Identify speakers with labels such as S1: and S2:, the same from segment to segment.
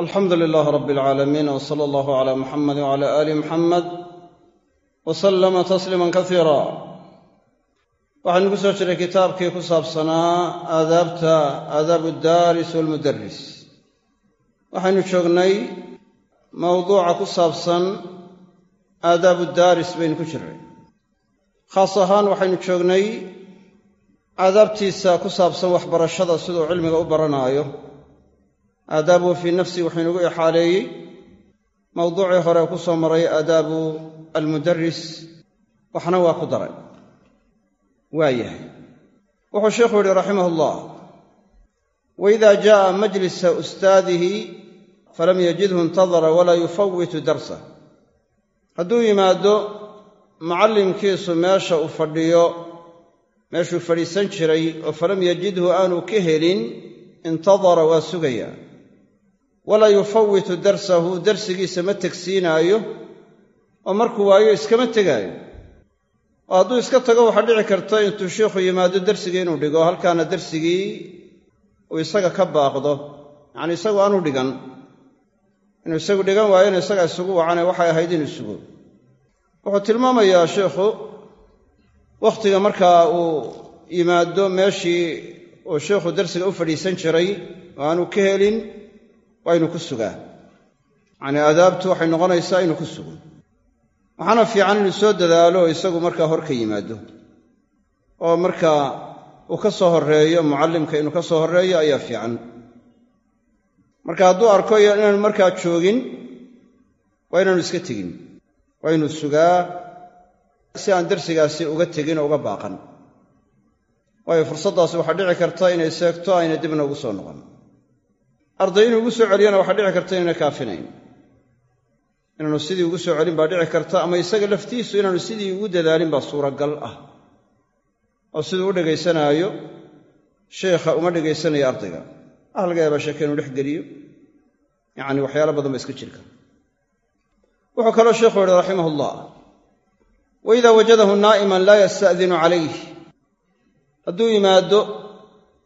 S1: alxamdu lilaah rab alcaalamiin w sala allahu cala muxamadi wcala aali muxamed wa sallama tasliiman kasiira waxaynu ku soo jiray kitaabkii ku saabsanaa aadaabta aadaabu addaaris walmudaris waxaynu joognay mawduuca ku saabsan aadaabu daaris baynu ku jirnay khaas ahaan waxaynu joognay aadaabtiisa ku saabsan waxbarashada siduu cilmiga u baranaayo aadaabuhu fii nafsi wuxuu inugu ixaaleeyey. Mawduucii hore ku soo maray aadaabu almudaris waxna waa ku daray. Waa yahay. Wuxuu sheikhu yihi raximah ullah waida jaءa majlisa ustaadihi falam yajidhu intadara walaa yufawitu darsah hadduu yimaado macallimkiisu meesha uu fadhiyo meeshuu fadhiisan jiray oo falam yajidhu aanu ka helin intadara waa sugayaa walaa yufawitu darsahu darsigiisa ma tegsiinaayo oo markuu waayo iskama tegaayo. Oo hadduu iska tago waxaa dhici karta intuu sheikhu yimaado darsigii inuu dhigo halkaana darsigii uu isaga ka baaqdo. Yacanii isagu aanu dhigan. Inuu isagu dhigan waayona isagaa isugu wacane waxay ahayd inuu sugo. Wuxuu tilmaamayaa sheikhu wakhtiga markaa uu yimaado meeshii uu sheikhu darsiga u fadhiisan jiray oo aanu ka helin waa inuu ku sugaa. Yacanii aadaabtu waxay noqonaysaa inuu ku sugo. Waxaana fiican inuu soo dadaalo oo isagu markaa hor ka yimaado. Oo markaa uu ka soo horreeyo mucallimka inuu ka soo horreeyo ayaa fiican. Marka hadduu arko inaanu markaa joogin waa inaanu iska tegin. Waa inuu sugaa si aan darsigaasi uga tegin oo uga baaqan. Waayo fursaddaasi waxaa dhici karta inay seegto ayna dibna ugu soo noqon arday inuu ugu soo celiyana waxaa dhici karta inayna kaafinayn. Inaanu sidii ugu soo celin baa dhici karta ama isaga laftiisu inaanu sidii ugu dadaalin baa suuragal ah. Oo siduu u dhegaysanaayo sheikha uma dhegaysanayo ardayga. Ah laga sheeke inuu dhex geliyo. Yacani waxyaalo badan ba iska jiri kara wuxuu kaloo sheikhu yihi raximah ullah waida wajadahu naa'iman laa yasta'dinu calayh hadduu yimaado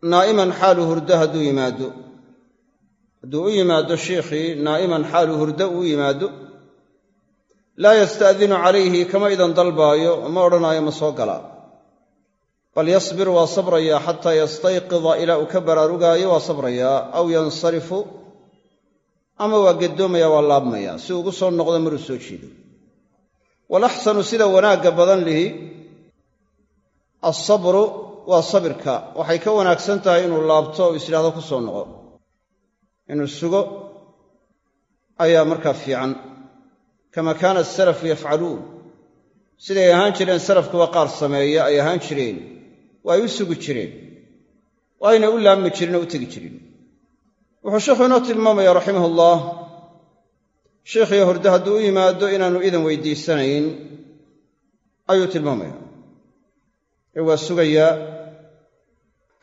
S1: naa'iman xaalu hurdo hadduu yimaado hadduu u yimaado sheikhii naa'iman xaalu hurdo uu yimaado laa yasta'dinu calayhi kama idan dalbaayo ma odhanaayo ma soo galaa. Bal yasbir waa sabrayaa xataa yastayqida ilaa uu ka baraarugaayo waa sabrayaa aw yansarifu ama waa geddoomaya waa laabmaya si ugu soo noqdo maruu soo jeedo walaxsanu sida wanaagga badan lihi alsabru waa sabirka waxay ka wanaagsan tahay inuu laabto oo isyidhahdo ku soo noqo inuu sugo ayaa markaa fiican. Kama kaana asalafu yafcaluun. Siday ahaan jireen salafkuba qaar sameeya ay ahaan jireen waa ay u sugi jireen oo ayna u laabmi jirin oo u tegi jirin wuxuu sheikhu inoo tilmaamaya raximahullah sheikhiyo hurdo hadduu u yimaado inaanu idan weydiisanayn ayuu tilmaamaya ee waa sugayaa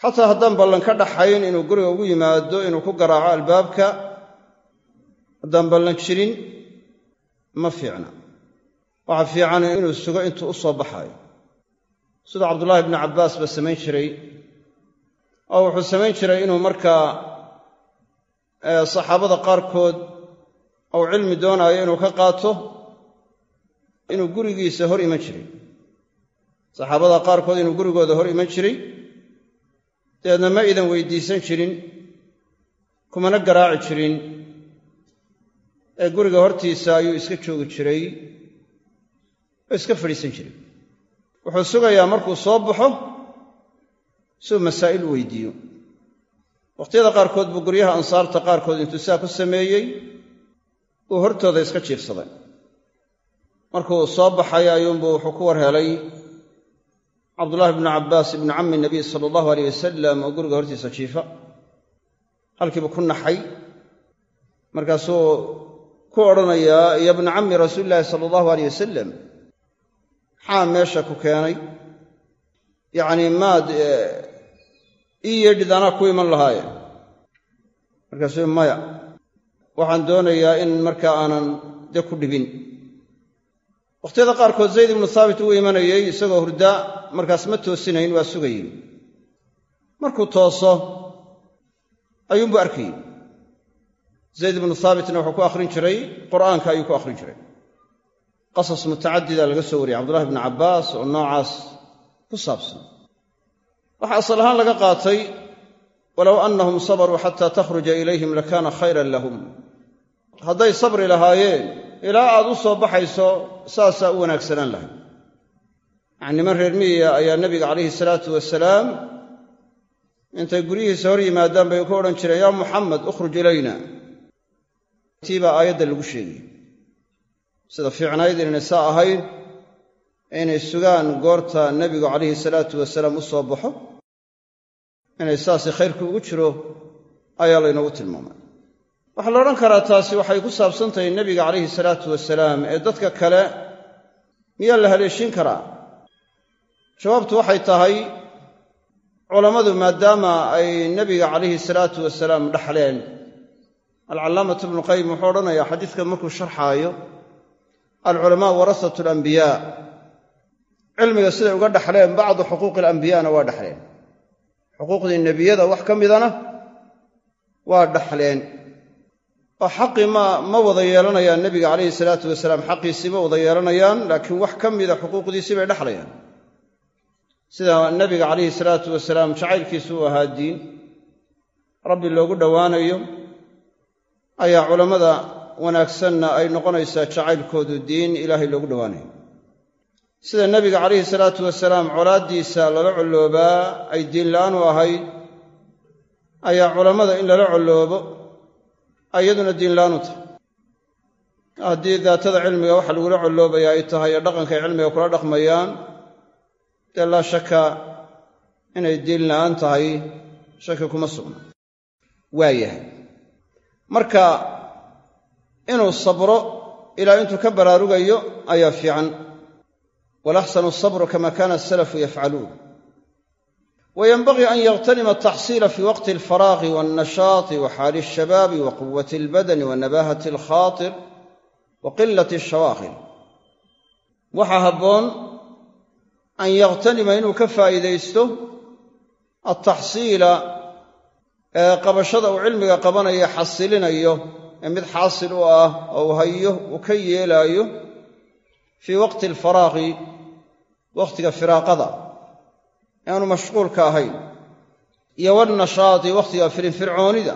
S1: xataa haddaan ballan ka dhaxayn inuu guriga ugu yimaado inuu ku garaaco albaabka haddaan ballan jirin ma fiicna. Waxaa fiican inuu sugo intuu u soo baxaayo. Siduu cabdullaahi ibnu cabbaas ba samayn jiray oo wuxuu samayn jiray inuu markaa saxaabada qaarkood ou cilmi doonaayo inuu ka qaato inuu gurigiisa hor iman jiray. Saxaabada qaarkood inuu gurigooda hor iman jiray dabeedna ma idan weydiisan jirin kumana garaaci jirin. Ee guriga hortiisa ayuu iska joogi jiray oo iska fadhiisan jiray. Wuxuu sugayaa markuu soo baxo siuu masaa'il u weydiiyo. Wakhtiyada qaarkood buu guryaha ansaarta qaarkood intuu saa ku sameeyey uu hortooda iska jiifsaday markuu soo baxay ayuunbuu wuxuu ku war helay cabdullaahi bnu cabbaas ibnu cammi nabiy sala allahu aleyh wasalam oo guriga hortiisa jiifa. Halkiibuu ku naxay. Markaasuu ku odhanayaa ya bna cammi rasuuli sala allahu aleyh wasalam maxaa meesha ku keenay? Yacnii maad ii yeedhid anaa ku iman lahaaye markaasuu maya waxaan doonayaa in markaa aanan dee ku dhibin wakhtiyada qaarkood zayd ibnu haabit uu imanayey isagoo hurda markaas ma toosinayn waa sugayey. Markuu tooso ayuunbuu arkayey. Zayd ibnu haabitna wuxuu ku akhrin jiray qur'aanka ayuu ku akhrin jiray. Qasas mutacadida laga soo wariyey cabdullahi bni cabbaas oo noocaas ku saabsan. Waxaa asal ahaan laga qaatay walow annahum sabaruu xataa takhruja ilayhim lakaana khayran lahum. Hadday sabri lahaayeen ilaa aad u soo baxayso saasaa u wanaagsanaan lahay yacni niman reer miyiga ayaa nebiga calayhi salaatu wasalaam intay guryihiisa hor yimaadaan bay ku odhan jireen yaa muxamed ukhruj ilayna. Tii baa aayadda lagu sheegay. Sida fiicnayd inayna saa ahayn inay sugaan goorta nebigu calayhi salaatu wasalaam u soo baxo inay saasi khayrku ugu jiro ayaa laynoogu tilmaamay waxaa la odhan karaa taasi waxay ku saabsan tahay nebiga calayhi salaatu wasalaam ee dadka kale miyaa la haleeshin karaa? Jawaabtu waxay tahay culammadu maadaama ay nebiga calayhi salaatu wasalaam dhaxleen. Alcallaamatu ibnuqayim wuxuu odhanayaa xadiidka markuu sharxaayo alculamaa warasatu alambiyaa cilmiga siday uga dhaxleen bacdu xuquuqi alambiyana waa dhaxleen. Xuquuqdii nebiyada wax ka midana waa dhaxleen oo xaqii ma wada yeelanayaan nebiga calayhi salaatu wasalaam xaqiisii ma wada yeelanayaan laakiin wax ka mida xuquuqdiisii bay dhexlayaan sida nebiga calayhi salaatu wasalaam jacaylkiisu u ahaa diin rabbi loogu dhowaanayo ayaa culammada wanaagsanna ay noqonaysaa jacaylkoodu diin ilaahay loogu dhowaanayo. Sida nebiga calayhi salaatu wasalaam colaaddiisa lala colloobaa ay diinla'aan u ahayd ayaa culammada in lala colloobo iyaduna diinla'aan u tahay. Haddii daatada cilmiga waxa lagula colloobaya ay tahay ee dhaqankay cilmiga kula dhaqmayaan dee laa shaka inay diin la'aan tahay shaki kuma sugna. Waa yahay. Marka inuu sabro ilaa intuu ka baraarugayo ayaa fiican. Walaxsanu sabru kama kana asalafu yafcaluun wayenbagii an yaghtanima ataxsiila fi waqti alfaraaqi walnashaati wa xaali alshabaabi wa quwati albadani wa nabahati alkhaatir wa qilati alshawaaqil waxaa habboon an yakhtanima inuu ka faa'iidaysto altaxsiila ee qabashada uu cilmiga qabanayo xasilinayo ee mid xaasil u ah oo uu hayo uu ka yeelaayo fii waqti alfaraaqi wakhtiga firaaqada aanu mashquulka ahayn. Iyo walnashaati wakhtiga firinfircoonida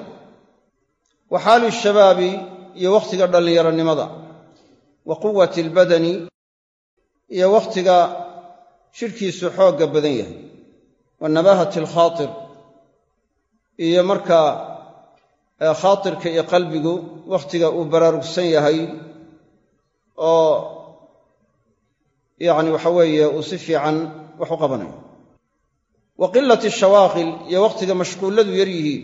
S1: wa xaali shabaabi iyo wakhtiga dhallinyaronimada wa quwati albadani iyo wakhtiga jidhkiisu xoogga badan yahay. Wa nabaahati alkhaatir iyo markaa khaatirka iyo qalbigu wakhtiga uu baraarugsan yahay oo yacni waxa weeye uu si fiican wax u qabanayo wa qilati ashawaaqil iyo wakhtiga mashquulladu yar yihiin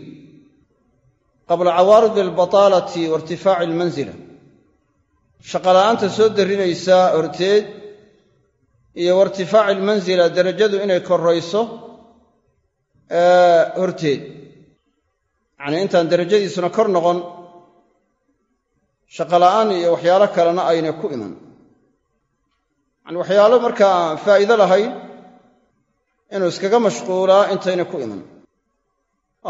S1: qabla cawaaridi albataalati wa irtifaaci almansila shaqola'aanta soo darrinaysa horteed iyo wa irtifaaci almansila derajadu inay korrayso horteed yacnii intaan derajadiisuna kor noqon shaqola'aan iyo waxyaalo kalena aynay ku iman. Yani waxyaalo markaa faa'iido lahayn inuu iskaga mashquulaa intayna ku iman.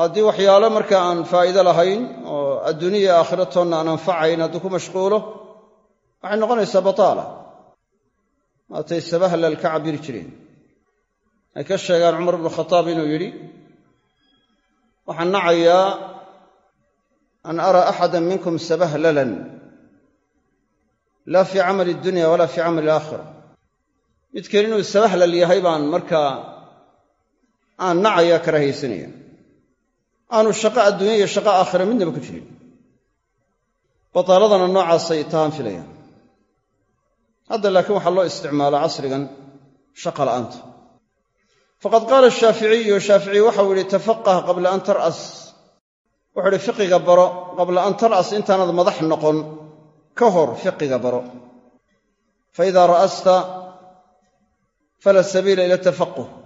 S1: Haddii waxyaalo markaa aan faa'iido lahayn oo adduuniya aakhiro toonna aan anfacayn hadduu ku mashquulo waxay noqonaysaa bataala. Maatay sabahlal ka cabiri jireen. Ay ka sheegaan cumar bnu khataab inuu yidhi waxaan nacayaa an araa axada minkum sabahlalan laa fii camali addunya walaa fii camali alaakhira midkeen inuu sabahlal yahay baan markaa aan nacayaa karaahaysanaya aanu shaqo adduunya iyo shaqo aakhira midnaba ku jirin. Bataaladana noocaasay tahaan filayaan. Hadda laakiin waxaa loo isticmaalaa casrigan shaqa la'aanta. Faqad qaala ashaaficiyu shaaficiy waxau yidhi tafaqah qabla an tar'as. Wuxuu idhi fiqiga baro qabla an tar'as intaanad madax noqon ka hor fiqiga baro. Fa idaa ra'asta fala sabiila ila tafaquh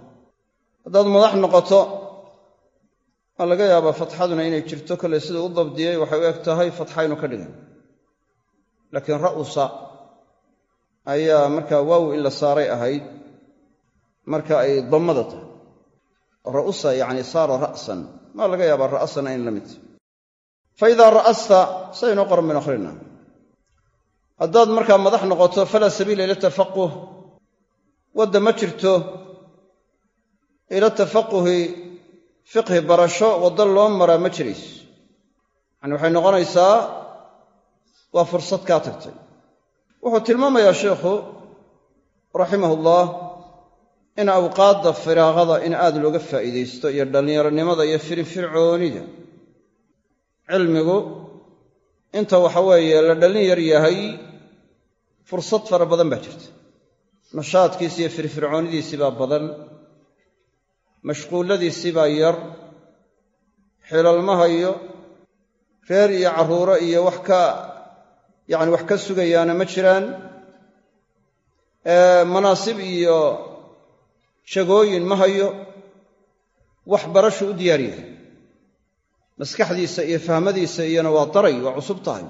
S1: haddaad madax noqoto waa laga yaabaa fatxaduna inay jirto kolley siduu u dabdiyey waxay u eg tahay fatxaynu ka dhigan laakiin ra'usa ayaa markaa waaw in la saaray ahayd marka ay dammada tahay. Ra'usa yacni saara ra'san maa laga yaabaa ra'sana in la mid tahy fa idaa ra'asta siday inoo qoran baynu akhrina haddaad markaa madax noqoto falaa sabiila ila tafaquh wadda ma jirto ila tafaquhi fiqhi barasho waddo loo maraa ma jirayso yacani waxay noqonaysaa waa fursad kaa tagtay. Wuxuu tilmaamayaa sheikhu raximahullah in awqaadda firaaqada in aad looga faa'iidaysto iyo dhallinyaronimada iyo firinfircoonida cilmigu inta waxa weeye la dhallin yar yahay fursad fara badan baa jirta. Nashaadkiisi iyo firfircoonidiisii baa badan mashquulladiisii baa yar xilalmahayo reer iyo carruuro iyo wax ka yacni wax ka sugayaana ma jiraan. Manaasib iyo shagooyin ma hayo wax barashu u diyaar yahay. Maskaxdiisa iyo fahmadiisa iyona waa daray waa cusub tahay.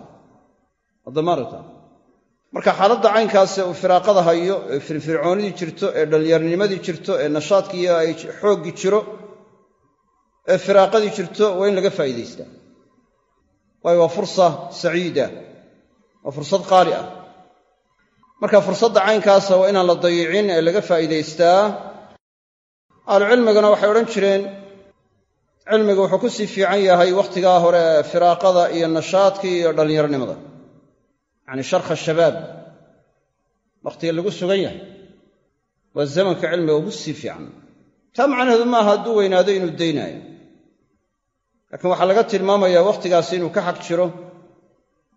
S1: Haddamaarata marka xaaladda caynkaase uu firaaqada hayo ee firfircoonidii jirto ee dhallinyarnimadii jirto ee nashaadkiiyo ay xooggii jiro ee firaaqadii jirto waa in laga faa'iidaystaa waayo waa fursa saciida waa fursad qaali ah. Marka fursadda caynkaasa waa inaan la dayicin ee laga faa'iidaystaa. Ahlucilmiguna waxay odhan jireen cilmigu wuxuu ku sii fiican yahay wakhtigaa hore ee firaaqada iyo nashaadkii iyo dhallinyaronimada yacni sharkha shabaab wakhtiga lagu sugan yahay waa zamanka cilmiga ugu sii fiican. Taa macnaheedu maaha hadduu weynaado inuu daynaayo laakiin waxaa laga tilmaamayaa wakhtigaasi inuu ka xaq jiro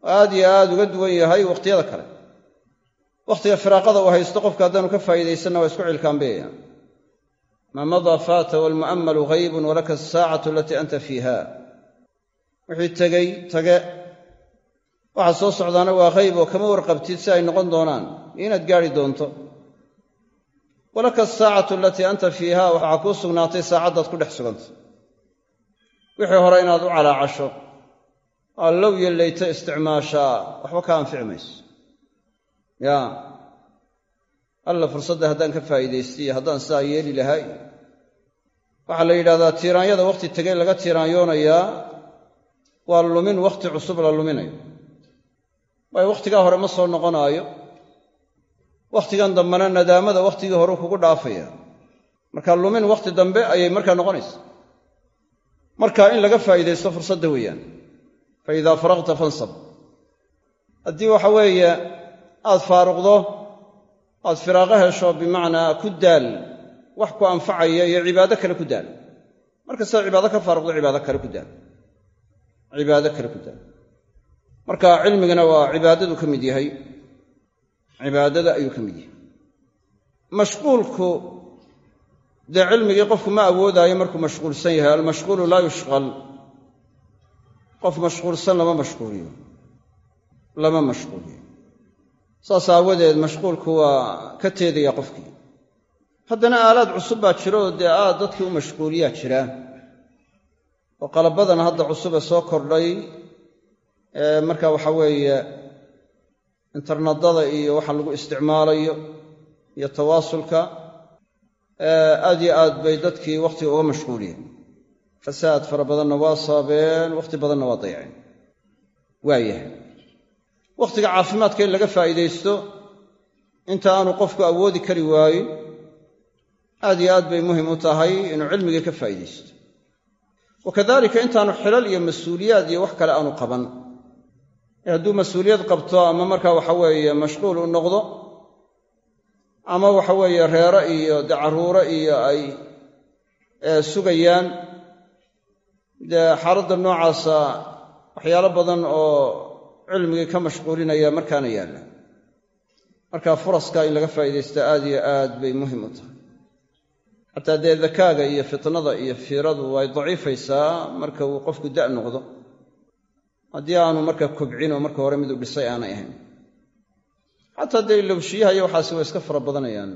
S1: oo aad iyo aad uga duwan yahay wakhtiyada kale. Wakhtiga firaaqada uu haysto qofka haddaanu ka faa'iidaysanna waa isku cilkaanbeeyaya maa madaa faata waalmu'ammalu haybun walaka asaacatu alatii anta fiiha wixii tegey tage waxaa soo socdaana waa hayb oo kama warqabtid si ay noqon doonaan. Iyo inaad gaadhi doonto. Walaka asaacatu alatii anta fiiha waxaa kuu sugnaatay saacaddaad ku dhex suganta wixii hore inaad u calaacasho allow iyo leyto isticmaashaa waxba ka anfici mayso yaa alla fursadda haddaan ka faa'iidaystiyo haddaan sidaa yeeli lahay. Waxaa la yidhahdaa tiiraanyada wakhti tegey laga tiiraanyoonayaa waa lumin wakhti cusub la luminayo waayo wakhtigaa hore ma soo noqonaayo. Wakhtigan dambena nadaamada wakhtigii hore kugu dhaafaya. Marka lumin wakhti dambe ayay markaa noqonaysa. Marka in laga faa'iidaysto fursadda weeyaan. Fa idaa faraqta fansab. Haddii waxa weeye aad faaruqdo aad firaaqo hesho bimacnaa ku daal wax ku anfacaya iyo cibaado kale ku daal. Markastaad cibaado ka faaruqdo cibaado kale ku daal. Cibaado kale ku daal marka cilmigana waa cibaadadu ka mid yahay. Cibaadada ayuu ka mid yahay. Mashquulku dee cilmigii qofku ma awoodaayo markuu mashquulsan yahay. Almashquulu laa yushqal. Qof mashquulsan lama mashquuliyo. Lama mashquuliyo. Saas aawadeed mashquulku waa ka teedaya qofkii. Haddana aalaad cusub baa jiro oo dee aad dadkii u mashquuliyaa jira. Oo qalabadana hadda cusub ee soo kordhay marka waxa weeye internedada iyo waxa lagu isticmaalayo iyo tawaasulka aad yo aad bay dadkii wakhtiga uga mashquuliyeen. Fasaad fara badanna waa sababeen wakhti badanna waa dayaceen. Waayahay wakhtiga caafimaadka in laga faa'iidaysto inta aanu qofku awoodi kari waayin aad yo aad bay muhiim u tahay inuu cilmigii ka faa'iidaysto. Wa kadalika intaanu xilal iyo mas'uuliyaad iyo wax kale aanu qaban hadduu mas'uuliyad qabto ama markaa waxa weeye mashquul u noqdo ama waxa weeye reero iyo dee carruuro iyo ay sugayaan dee xaaladda noocaasa waxyaalo badan oo cilmigii ka mashquulinaya markaana yaalla. Marka furaska in laga faa'iidaysta aad iyo aad bay muhiim u tahay. Xataa dee dakaaga iyo fitnada iyo fiiradu way daciifaysaa marka uu qofku da' noqdo haddii aanu marka kobcin oo marka hore miduu dhisay aanay ahayn. Xataa dee ilowshiyaha iyo waxaasi way iska fara badanayaan.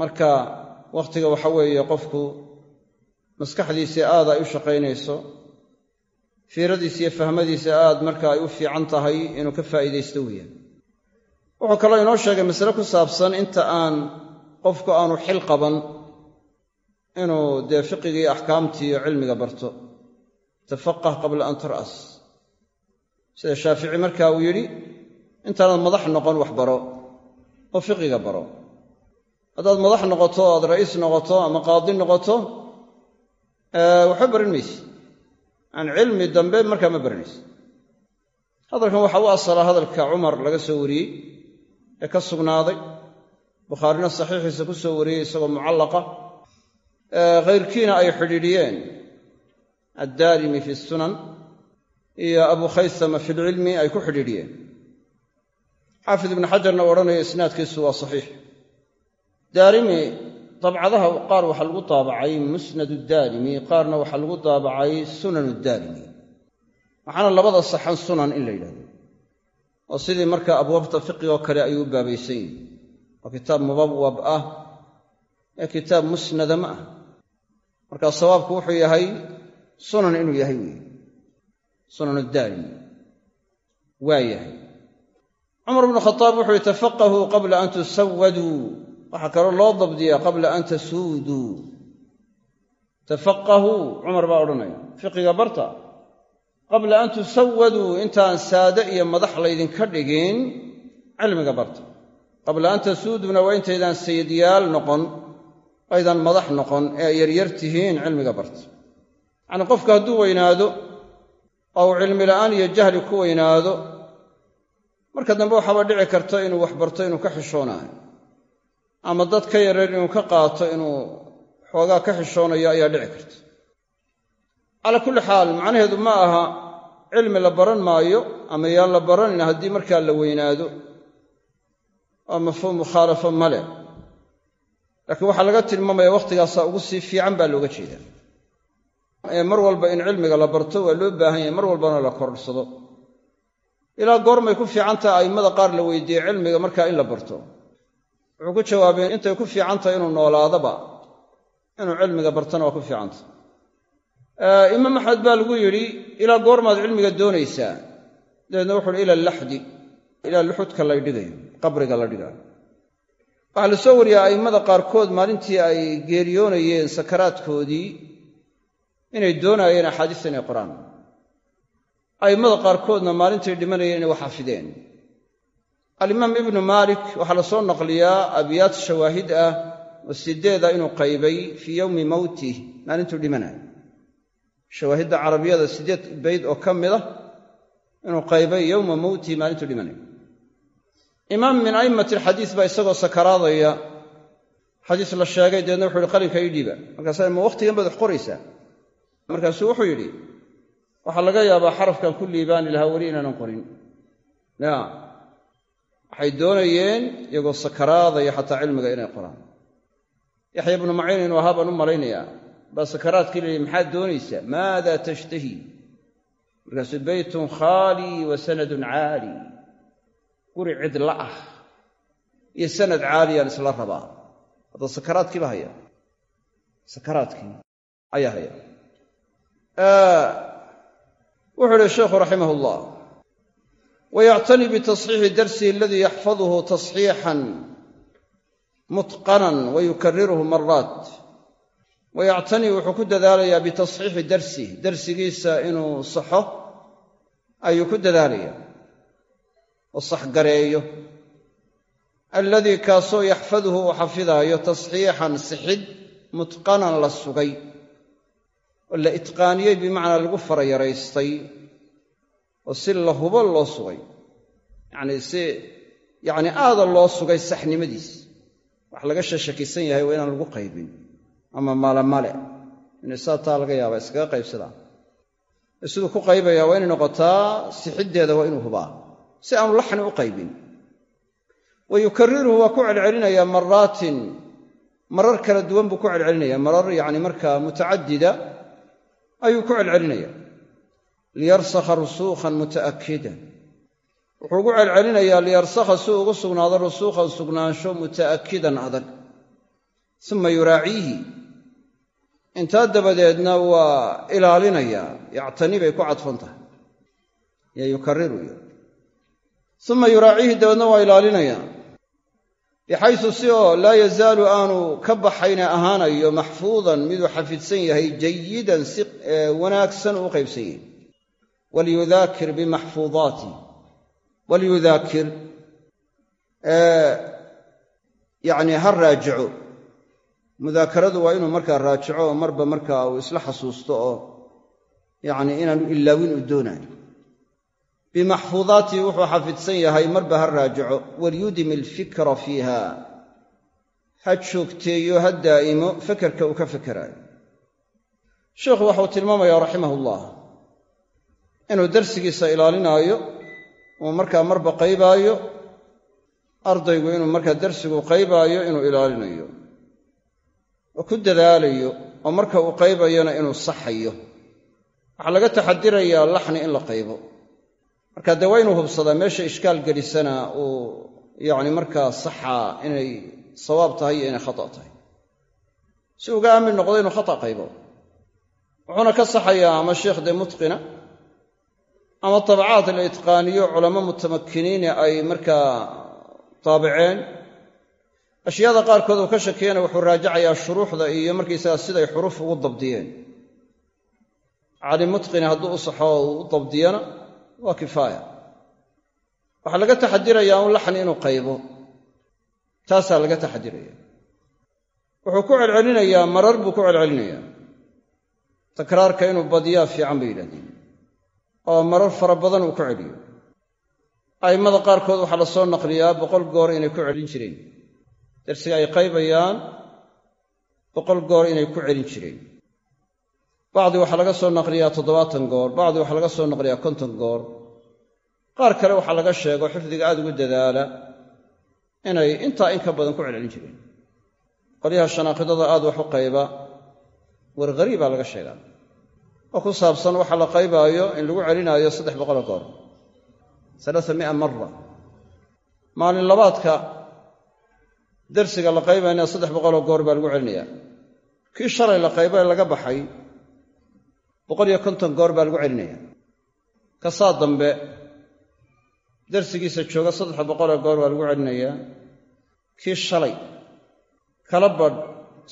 S1: Marka wakhtiga waxa weeye qofku maskaxdiisii aad ay u shaqaynayso fiiradiisi iyo fahmadiisi aad marka ay u fiican tahay inuu ka faa'iidaysto weeyaan. Wuxuu kaloo inoo sheegay masale ku saabsan inta aan qofku aanu xil qaban inuu dee fiqigii axkaamtii iyo cilmiga barto. Tafaqah qabla an tar'as sida shaafici markaa uu yidhi intaanaad madax noqon wax baro oo fiqiga baro. Haddaad madax noqoto o aad ra'iis noqoto ama qaadi noqoto waxba baran mayse. Aan cilmi dambe markaa ma baranayse hadalkan waxaa u asalaa hadalka cumar laga soo wariyey ee ka sugnaaday. Bukhaarina saxiixiisa ku soo wariyey isagoo mucallaqa. Khayrkiina ay xidhiidhiyeen. Addaarimi fi sunan iyo abu khaysama fi ay ku xidhiidhiyeen. Xaafid ibnu xajarna u odhanaya isnaadkiisu waa saxiix. Daarimi dabcadaha qaar waxaa lagu daabacay musnad daarimi qaarna waxaa lagu daabacay sunan daarimi waxaana labada saxan sunan in la yidhahdo oo sidii marka abwaabta fiqigoo kale ayuu u baabaysan yihi waa kitaab mubawab ah. Ee kitaab musnada ma ah. Marka sawaabku wuxuu yahay sunan inuu yahay weeye sunan daarimi waa yahay cumar bnu khadaab wuxuu yihi tafaqahuu qabla an tusawaduu waxaa kaloo loo dabdiyaa qabla an tasuuduu tafaqahuu cumar baa odhanaya fiqiga barta qabla an tusawaduu intaan saade iyo madax laydinka dhigin cilmiga barta. Qabla an tasuuduuna waa intaydaan sayidyaal noqon aydan madax noqon ee ay yaryar tihiin cilmiga barta. Yacnii qofku hadduu weynaado oo uu cilmi la'aan iyo jahli ku weynaado marka dambe waxaaba dhici karta inuu wax barto inuu ka xishoonaayo. Ama dad ka yareer inuu ka qaato inuu xoogaa ka xishoonayo ayaa dhici karta. Calaa kulli xaal macnaheedu ma aha cilmi la baran maayo ama yaan la baranin haddii markaa la weynaado. Oo mafhuum mukhaalafo ma leh. Laakiin waxaa laga tilmaamaya wakhtigaasaa ugu sii fiican baa looga jeedaa ee mar walba in cilmiga la barto waa loo baahan yahay mar walbana la kordhsado. Ilaa goormay ku fiican tahay a'immada qaar la weydiiyey cilmiga markaa in la barto. Wuxuu ku jawaabeen intay ku fiican tahay inuu noolaadaba inuu cilmiga bartana waa ku fiicantah imaam axmed baa lagu yidhi ilaa goormaad cilmiga doonaysaa dabeedna wuxu uhi ila laxdi ilaa luxudka la dhigayo qabriga la dhigayo. Waxaa la soo wariyey a'immada qaarkood maalintii ay geeriyoonayeen sakaraadkoodii inay doonaayeen axaadiista inay qoraan. A'immada qaarkoodna maalintay dhimanayeen inay wax xafideen. Alimaam ibnu maalik waxaa la soo naqliyaa abyaad shawaahid ah oo sideeda inuu qaybay fii yowmi mowtih maalintuu dhimanayo shawaahidda carabiyada sideed bayd oo ka mid ah inuu qaybay yowma mowtihi maalintuu dhimanayo imaam min a'immati alxadiis baa isagoo sakaraadaya xadiis la sheegay deedna wuxu uhi qalinka ii dhiiba. Markaasaa ma wakhtigan baad wax qoraysaa markaasuu wuxuu yidhi waxaa laga yaabaa xarafkan ku liibaani lahaa weli inaanan qorin. Ya waxay doonayeen iyagoo sakaraadaya xataa cilmiga inay qoraan. Yaxya ibnu maciin inuu ahaa baan u malaynayaa baa sakaraadkii la yihi maxaad doonaysaa? Maada tashtahi? Markaasuu beytun khaalii wa sanadun caali. Guri cidla ah iyo sanad caaliyaan isla rabaa. Hadda sakaraadkiiba haya. Sakaraadkii ayaa haya wuxuu ihi sheikhu raximah ullah wayactani bitasxiixi darsihi aladii yaxfaduhu tasxiixan mutqanan wayukariruhu maraat wayactani wuxuu ku dadaalayaa bitasxiixi darsih darsigiisa inuu saxo ayuu ku dadaalayaa. Oo saxgareeyo alladii kaasoo yaxfaduhu uu xafidaayo tasxiixan sixid mutqanan la sugay oo la itqaaniyey bimacnaa lagu farayaraystay oo si la hubo loo sugay. Yacnii si yacni aada loo sugay saxnimadiis. Wax laga shashakisan yahay waa inaan lagu qaybin ama maalemale inay saa taa laga yaaba iskaga qaybsadaa. Siduu ku qaybayaa waa inay noqotaa sixiddeeda waa inuu hubaa si aanu laxni u qaybin. Wa yukariruhu waa ku celcelinayaa maraatin marar kala duwan buu ku celcelinaya marar yacni markaa mutacadida ayuu ku celcelinaya. Liyarsakha rusuukhan muta'akkidan. Wuxuu ugu celcelinayaa liyarsakha si uu ugu sugnaado rusuukhan sugnaansho muta'akkidan adag. Suma yuraaciihi. Intaa dabadeedna waa ilaalinayaa yactani bay ku cadfan tahay. Yo yukariru iyo uma yuraaciihi dabeedna waa ilaalinayaa bixaysu si oo laa yazaalu aanu ka baxayne ahaanayo maxfuudan miduu xafidsan yahay jayidan si wanaagsan uu qaybsan yahay walyudaakir bimaxfuudaati walyudaakir yacni ha raajico mudaakaradu waa inuu markaa raajico oo marba markaa uu isla xasuusto oo yacni inaanu ilaawin uu doonayo bimaxfuudaati wuxuu xafidsan yahay marba ha raajico walyudim alfikra fiiha. Ha joogteeyo ha daa'imo fekerka uu ka fekeraayo. Sheikhu waxau tilmaamayaa raximahullah inuu darsigiisa ilaalinaayo uu markaa marba qaybaayo ardaygu inuu markaa darsigu qaybaayo inuu ilaalinayo oo ku dadaalayo oo marka uu qaybayona inuu saxayo. Waxaa laga taxadirayaa laxni in la qaybo marka dee waa inuu hubsadaa meesha ishkaal gelisana uu yacni markaa saxaa inay sawaab tahay iyo inay khata tahay. Si uga aamin noqdo inuu khata qaybo. Wuxuuna ka saxayaa ama sheikh dee mutqina ama tabacaad la itqaaniyo culamo mutamakiniine ay markaa taabiceen. Ashyaada qaarkood uu ka shakiyana wuxuu raajacayaa shuruuxda iyo markaysaga siday xuruuf ugu dabdiyeen. Cali mutqini hadduu u saxo u dabdiyana waa kifaaya. Waxaa laga taxadirayaa un laxni inuu qaybo. Taasaa laga taxadiraya. Wuxuu ku celcelinayaa marar buu ku celcelinayaa. Takraarka inuu badiyaa fiican bay yidhahdeen oo marar fara badan uu ku celiyo. A'immada qaarkood waxaa la soo naqliyaa boqol goor inay ku celin jireen. Darsiga ay qaybayaan boqol goor inay ku celin jireen bacdi waxaa laga soo naqliyaa toddobaatan goor bacdi waxaa laga soo naqliyaa konton goor. Qaar kale waxaa laga sheego xifdiga aad ugu dadaala inay intaa in ka badan ku celcelin jireen. Qolyaha shanaaqidada aad wax u qayba war hariibaa laga sheegaa. Oo ku saabsan waxa la qaybaayo in lagu celinaayo saddex boqoloo goor. Alaaa mia mara maalin labaadka darsiga la qaybaynaya saddex boqoloo goor baa lagu celinayaa. Kii shalay la qayba ee laga baxay boqol iyo konton goor baa lagu celinaya. Kasaa dambe darsigiisa jooga saddex boqoloo goor baa lagu celinayaa kii shalay kala badh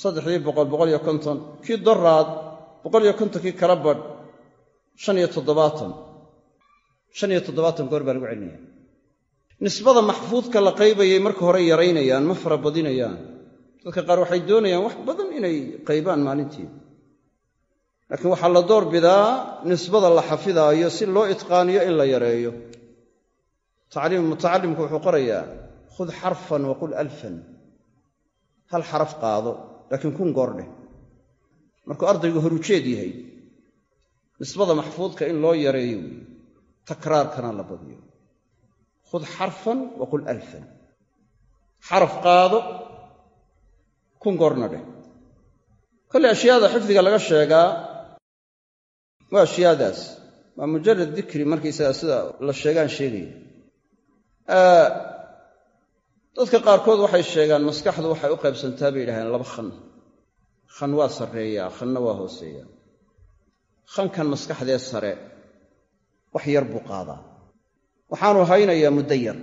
S1: saddexdii boqol boqol iyo konton. Kii doraad boqol iyo kontonkii kala badh shan iyo toddobaatan. Shan iyo toddobaatan goor baa lagu celinaya. Nisbada maxfuudka la qaybayay marka hore yaraynayaan ma fara badinayaan. Dadka qaar waxay doonayaan wax badan inay qaybaan maalintii laakiin waxaa la doorbidaa nisbada la xafidaayo si loo itqaaniyo in la yareeyo. Mutacallimku wuxuu qorayaa khud xarfan wa qul alfan. Hal xaraf qaado laakiin kun goor dheh. Markuu ardaygu horujeed yahay nisbada maxfuudka in loo yareeyo wey takraarkana la badiyo. Khud xarfan wa qul alfan. Xaraf qaado kun goorna dheh. Kolley ashyaada xifdiga laga sheegaa waa ashyaadaas waa mujarad dikri markaysaga sida la sheegaan sheegaya dadka qaarkood waxay sheegaan maskaxdu waxay u qaybsantaa bay yidhahdeen laba khan. Khan waa sarreeyaa khanna waa hooseeyaa. Khankan maskaxdee sare wax yar buu qaadaa. Waxaanu haynayaa muddo yar.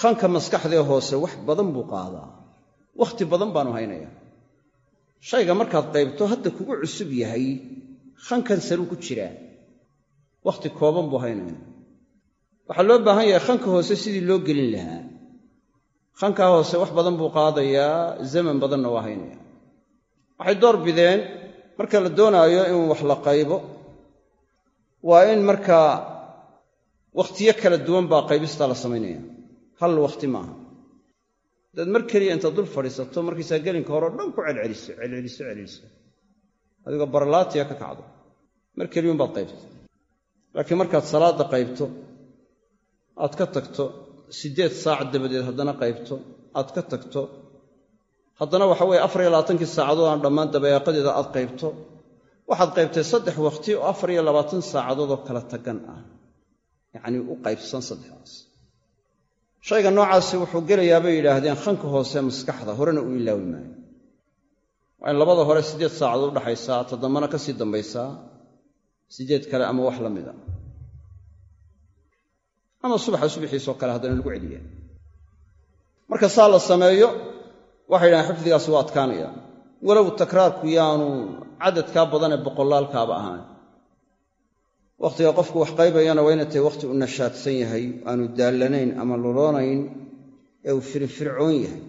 S1: Khanka maskaxdee hoose wax badan buu qaadaa. Wakhti badan baanu haynayaa. Shayga markaad qaybto hadda kugu cusub yahay khankan saruu ku jiraa wakhti kooban buu haynaya waxaa loo baahan yahay khanka hoose sidii loo gelin lahaa. Khankaa hoose wax badan buu qaadayaa zaman badanna waa haynaya. Waxay door bideen marka la doonaayo in wax la qaybo waa in markaa wakhtiyo kala duwan baa qaybistaa la samaynaya. Hal wakhti maaha hadaad mar keliya intaad dul fadhiisato markaysaa gelinka hore dhan ku celceliso celceliso celceliso adigoo barlaatiya ka kacdo. Mar keliyuunbaad qaybto laakiin markaad salaadda qaybto aad ka tagto siddeed saac dabadeed haddana qaybto aad ka tagto haddana waxa afar iyo labaatankii saacadood aan dhammaan dabayaaqadeeda aad qaybto waxaad qaybtay saddex wakhti oo afar iyo labaatan saacadood oo kala tagan ah. Yacnii u qaybsan saddexdaas. Shayga noocaasi wuxuu gelayaa bay yidhaahdeen khanka hoose maskaxda horena uu ilaawi maayo waa in labada hore siddeed saacadood udhaxaysaa ta dambana ka sii dambaysaa siddeed kale ama wax la mida ama subaxa subaxiisoo kale haddana lagu celiya. Marka saa la sameeyo waxay yidhahdeen xifdigaasi waa adkaanaya. Walow takraarku yaanu cadadkaa badanee boqolaalkaaba ahaan wakhtiga qofku wax qaybayana waa inay tahay wakhti u nashaadsan yahay aanu daallanayn ama luloonayn ee uu firfircoon yahay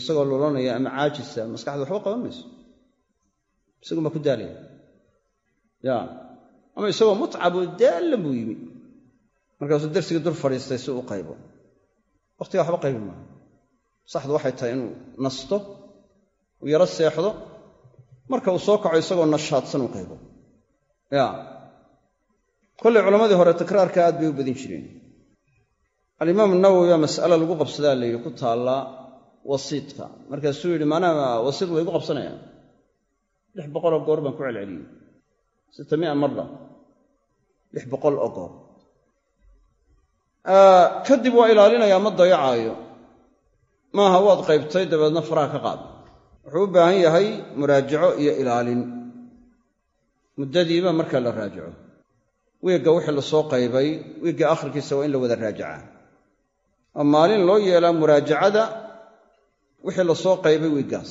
S1: isagoo luloonaya ama caajisa maskaxda waxba qaban mayso. Isagumaa ku daalaya ya. Ama isagoo mutcaboo daallan buu yimi. Markaasuu darsigii dul fadhiistay si u qaybo. Wakhtigaa waxba qaybi maaha. Saxdu waxay tahay inuu nasto uu yaro seexdo marka uu soo kaco isagoo nashaadsan u qaybo. Ya. Kollay culammadii hore takraarka aad bay u badin jireen. Alimaamu nawowi baa mas'ale lagu qabsadaa la yidhi ku taallaa wasiidka. Markaasuu yidhi maanaa wasiid laygu qabsanayaan. Lix boqoloo goor baan ku celceliyey. Sita mia marra lix boqol oo goor. Kadib waa ilaalinayaa ma dayacaayo. Maaha waad qaybtay dabeedna faraha ka qaad. Wuxuu u baahan yahay muraajaco iyo ilaalin. Muddadiiba markaa la raajaco. Wiigga wixii la soo qaybay wiigga akhirkiisa waa in la wada raajacaa. Oo maalin loo yeelaa muraajacada wixii la soo qaybay wiiggaas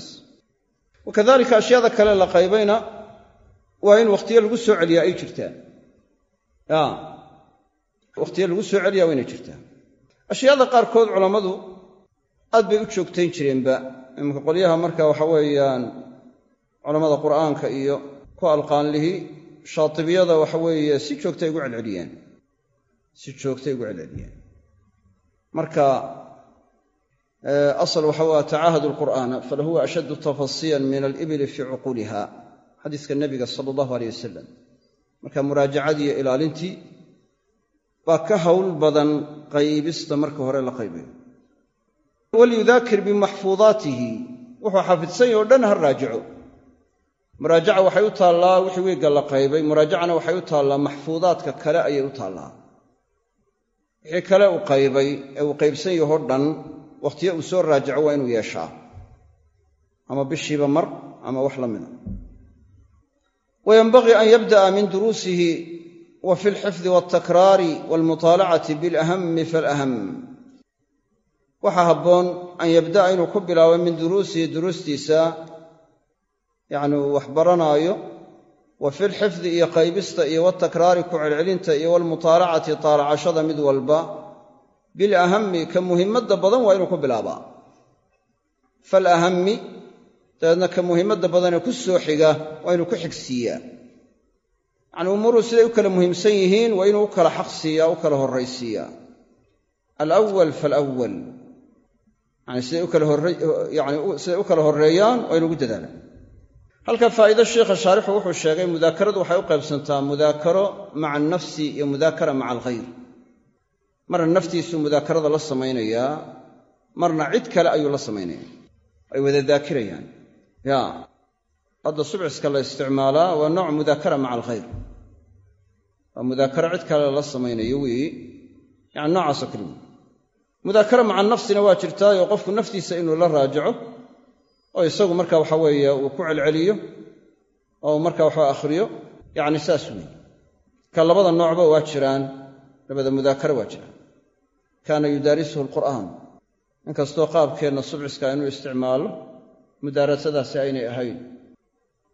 S1: wa kadalika ashyaada kale la qaybayna waa in wakhtiyo lagu soo celiyaa ay jirtaan. Wakhtiyo lagu soo celiyaa waa inay jirtaan. Ashyaada qaarkood culammadu aad bay u joogtayn jireenba. Iminka qolyaha marka waxa weeyaan culammada qur'aanka iyo ku alqaanlihi shaatibiyada waxa weeye si joogtay ugu celceliyaan si joogtay ugu celceliyaan marka asal waxa waa tacaahadu alqur'aana falahuwa ashaddu tafasiyan min alibili fii cuquuliha xadiiska nabiga sala allahu aleyh wasalam marka muraajacadiiyo ilaalintii baa ka hawl badan qaybista marka hore la qaybayo walyudaakir bimaxfuudaatihi wuxuu xafidsan yahi o dhan ha raajico. Muraajaca waxay u taallaa wixii wiigga la qaybay muraajacana waxay u taallaa maxfuudaadka kale ayay u taallaa. Wixii kale yahoo dhan wakhtiyo uu soo raajaco waa inuu yeeshaa. Ama bishiiba mar ama wax la mida. Wa yenbagii an yabda'a min duruusihi wa fi alxifdi waltakraari walmutaalacati bilahami falaham waxaa habboon an yabda'a inuu ku bilaabo min duruusihi duruustiisa yacni uu wax baranaayo wa fi lxifdi iyo qaybista iyo waltakraari ku celcelinta iyo walmutaalacati taalacashada mid walba bilahami ka muhimmadda badan waa inuu ku bilaabaa. Falahami dabeedna ka muhimmadda badanee ku soo xiga waa inuu ku xigsiiyaa. Yacni umuuruhu siday u kala muhiimsan yihiin waa inuu u kala xaq siiyaa u kala horraysiiyaa. Alawal falawal yani siday u kala horreeyaan waa inugu dadaalaan halka faa'iide sheikha shaarixu wuxuu sheegay mudaakaradu waxay u qaybsantaa mudaakaro maca annafsi iyo mudaakara maca alghayr marna naftiisuu mudaakarada la samaynayaa marna cid kale ayuu la samaynaya ay wada daakirayaan. Ya. Hadda subciska la isticmaalaa waa nooc mudaakara maca alkhayr waa mudaakaro cid kale la samaynayo weeye yani noocaasoo kale wey mudaakara maca nafsina waa jirtaayoo qofku naftiisa inuu la raajaco oo isagu marka waxa weeye uu ku celceliyo oo marka waxa akhriyo. Yacni saas weeye ka labada noocba waa jiraan labada mudaakara waa jiraan kaana yudaarisuhu alqur'aan. Inkastoo qaabkeenna subciska inuu isticmaalo mudaarasadaasi aynay ahayn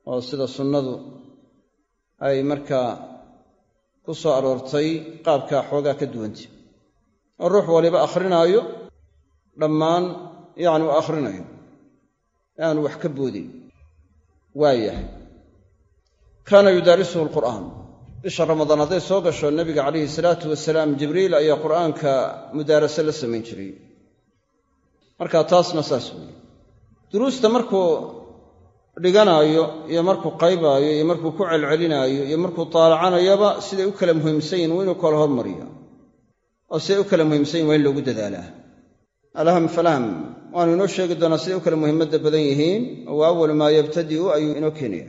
S1: oo sida sunnadu ay markaa ku soo aroortay qaabkaa xoogaa ka duwantay oo ruux waliba akhrinaayo dhammaan yacni uu akhrinayo aanu wax ka boodin. Waa yahay. Kaana yudaarisuhu alqur'aan bisha ramadaan hadday soo gasho nebiga calayhi salaatu wasalaam jibriil ayaa qur'aanka mudaarase la samayn jiray. Marka taasna saas weeye. Duruusta markuu dhiganaayo iyo markuu qaybaayo iyo markuu ku celcelinaayo iyo markuu taalacanayaba siday u kala muhiimsan yihiin waa inuu kala hormariya oo siday u kala muhiimsan yihiin waa in loogu dadaalaa. Alham falham waanu inoo sheegi doonaa siday u kala muhiimadda badan yihiin oo wa awalu maa yabtadi'u ayuu inoo keenaya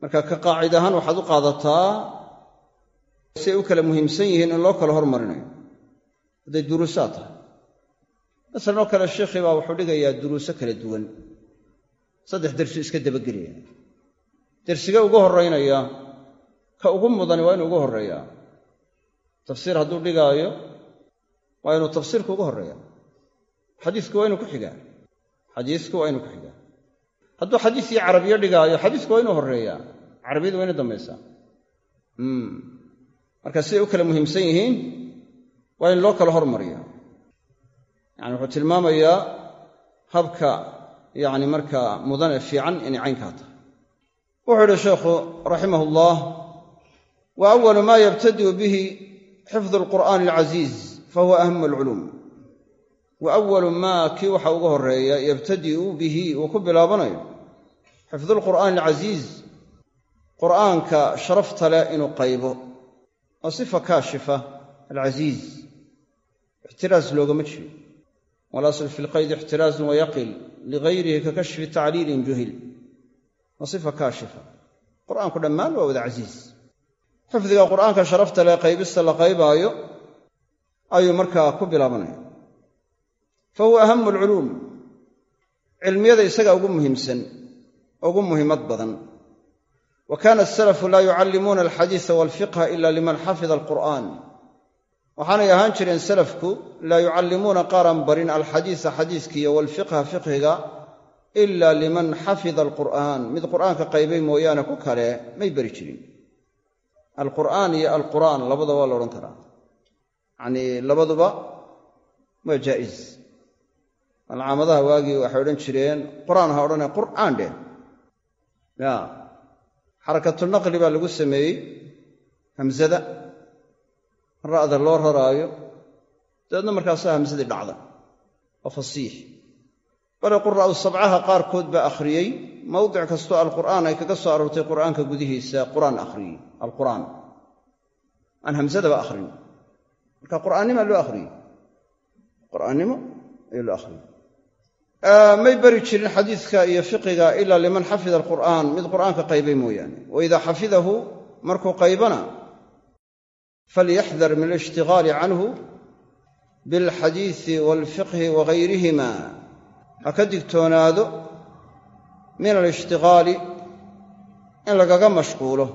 S1: marka ka qaacid ahaan waxaad u qaadataa siday u kala muhiimsan yihiin in loo kala hormarinayo. Hadday duruusaad tahay. Masalan oo kale sheekhii baa wuxuu dhigayaa duruuso kala duwan. Saddex dersu iska dabagelaya. Dersiga ugu horraynaya ka ugu mudani waa inuu ugu horreeyaa. Tafsiir hadduu dhigaayo waa inuu tafsiirku ugu horreeyaa. Xadiisku waa inuu ku xigaa. Xadiisku waa inuu ku xigaa hadduu xadiis iyo carabiyo dhigaayo xadiisku waa inuu horreeyaa. Carabiyadu waa inu dambaysaa. Marka siday u kala muhiimsan yihiin waa in loo kala hormariya yani wuxuu tilmaamayaa habka yani markaa mudane fiican inay caynkaa tahay. Wuxuu yidhi sheekhu raximah ullah wa awalu ma yabtadi'u bihi xifdu alqur'aani alcasiiz fahuwa aham alculuum wa awalu maa kii waxa ugu horreeya yabtadi'u bihi uu ku bilaabanayo. Xifdu lqur'aani alcasiiz qur'aanka sharafta leh inuu qaybo. Waa sifa kaashifa alcasiiz ixtiraas loogama jeedo walasl fi lqayd ixtiraazun wayaqil ligayrihi ka kashfi tacliilin juhil. Waa sifa kaashifa. Qur'aanku dhammaan waa wada casiiz xifdiga qur'aanka sharafta leh qaybista la qaybaayo ayuu markaa ku bilaabanaya fa huwa ahamu alculuum cilmiyada isaga ugu muhiimsan ugu muhiimad badan wa kaana asalafu laa yucallimuuna alxadiisa walfiqha ila liman xafida alqur'aan waxaanay ahaan jireen salafku laa yucallimuuna qaaran barin alxadiisa xadiiskiiyo walfiqha fiqhiga ila liman xafida alqur'aan mid qur'aanka qaybay mooyaane ku kale may beri jirin alqur'aan iyo alqur'aan labada waa la odhan karaa yacnii labaduba waa jaa'iz malcaamadaha waagii waxay odhan jireen qur'aan ha odhanee qur'aan dheh ya xarakatulnaqli baa lagu sameeyey hamsada ra'da loo raraayo. Dabeedna markaasaa hamsadii dhacda. Waa fasiix. Bale quraa'u sabcaha qaarkood baa akhriyey. Mawdic kastoo alqur'aan ay kaga soo aroortay qur'aanka gudihiisa qur'aan akhriyey. Alqur'aan. Aan hamsadaba akhrin. Marka qur'aannima loo akhriyey. Qur'aannimo ayaa loo akhriyey may beri jirin xadiidka iyo fiqiga ila liman xafida alqur'aan. Mid qur'aanka qaybay mooyaane. Wa idaa xafidahu markuu qaybana falyaxdar min alishtigaali canhu bilxadiisi waalfiqhi wagayrihima ha ka digtoonaado min alishtigaali in lagaga mashquulo.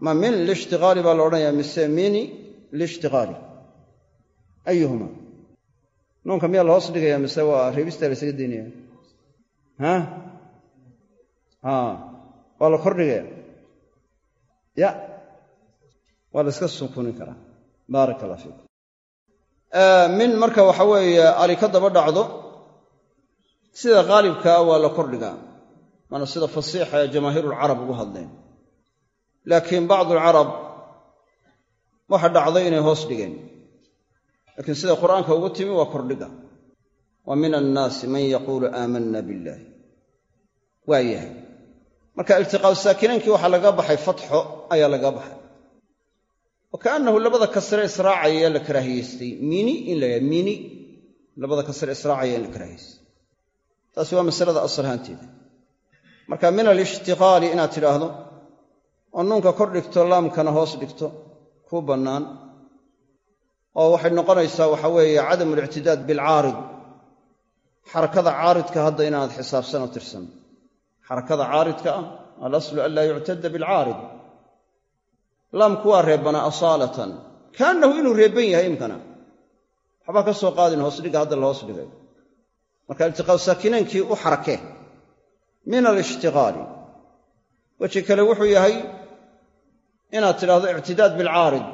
S1: Ma min lishtigaali baa la odhanaya mise mini lishtigaali ayuhuma nuunka miyaa la hoos dhigaya mise waa reebistaa la ysaga daynaya waa la kordhigaya ya waa la iska sukunin karaa baaraka allah fiikum min marka waxa weeye ali ka daba dhacdo sida khaalibkaa waa la kordhigaa maana sida fasiixa ee jamaahiirulcarab ugu hadleen. Laakiin bacdualcarab waxa dhacday inay hoos dhigeen laakiin sida qur'aanka ugu timi waa kordhiga. Wa min annaasi man yaquulu aamanna billaah waa yahay. Marka iltiqaau saakinaynkii waxaa laga baxay fatxo ayaa laga baxay. Wa kaannahu labada kasre israacaya la karaahiyeystay. Mini in la mini. Labada kasre israacaya in la karaahiyeystay. Taasi waa masalada asal ahaanteeda. Marka min alishtiqaali inaad tidhaahdo oo nuunka kor dhigto laamkana hoos dhigto kuu bannaan oo waxay noqonaysaa waxa weeye cadamu alictidaad bilcaarid xarakada caaridka hadda inaad xisaabsan oo tirsan. Xarakada caaridka ah alaslu an laa yuctada bilcaarid laamku waa reebbanaa asaalatan. Kaannahu inuu reebban yahay imkana. Waxbaa ka soo qaadin hoosdhiga hadda la hoos dhigay. Marka iltiqaau saakinaynkii u xarakee min alishtiqaali weji kale wuxuu yahay inaad tidhaahdo ictidaad bilcaarid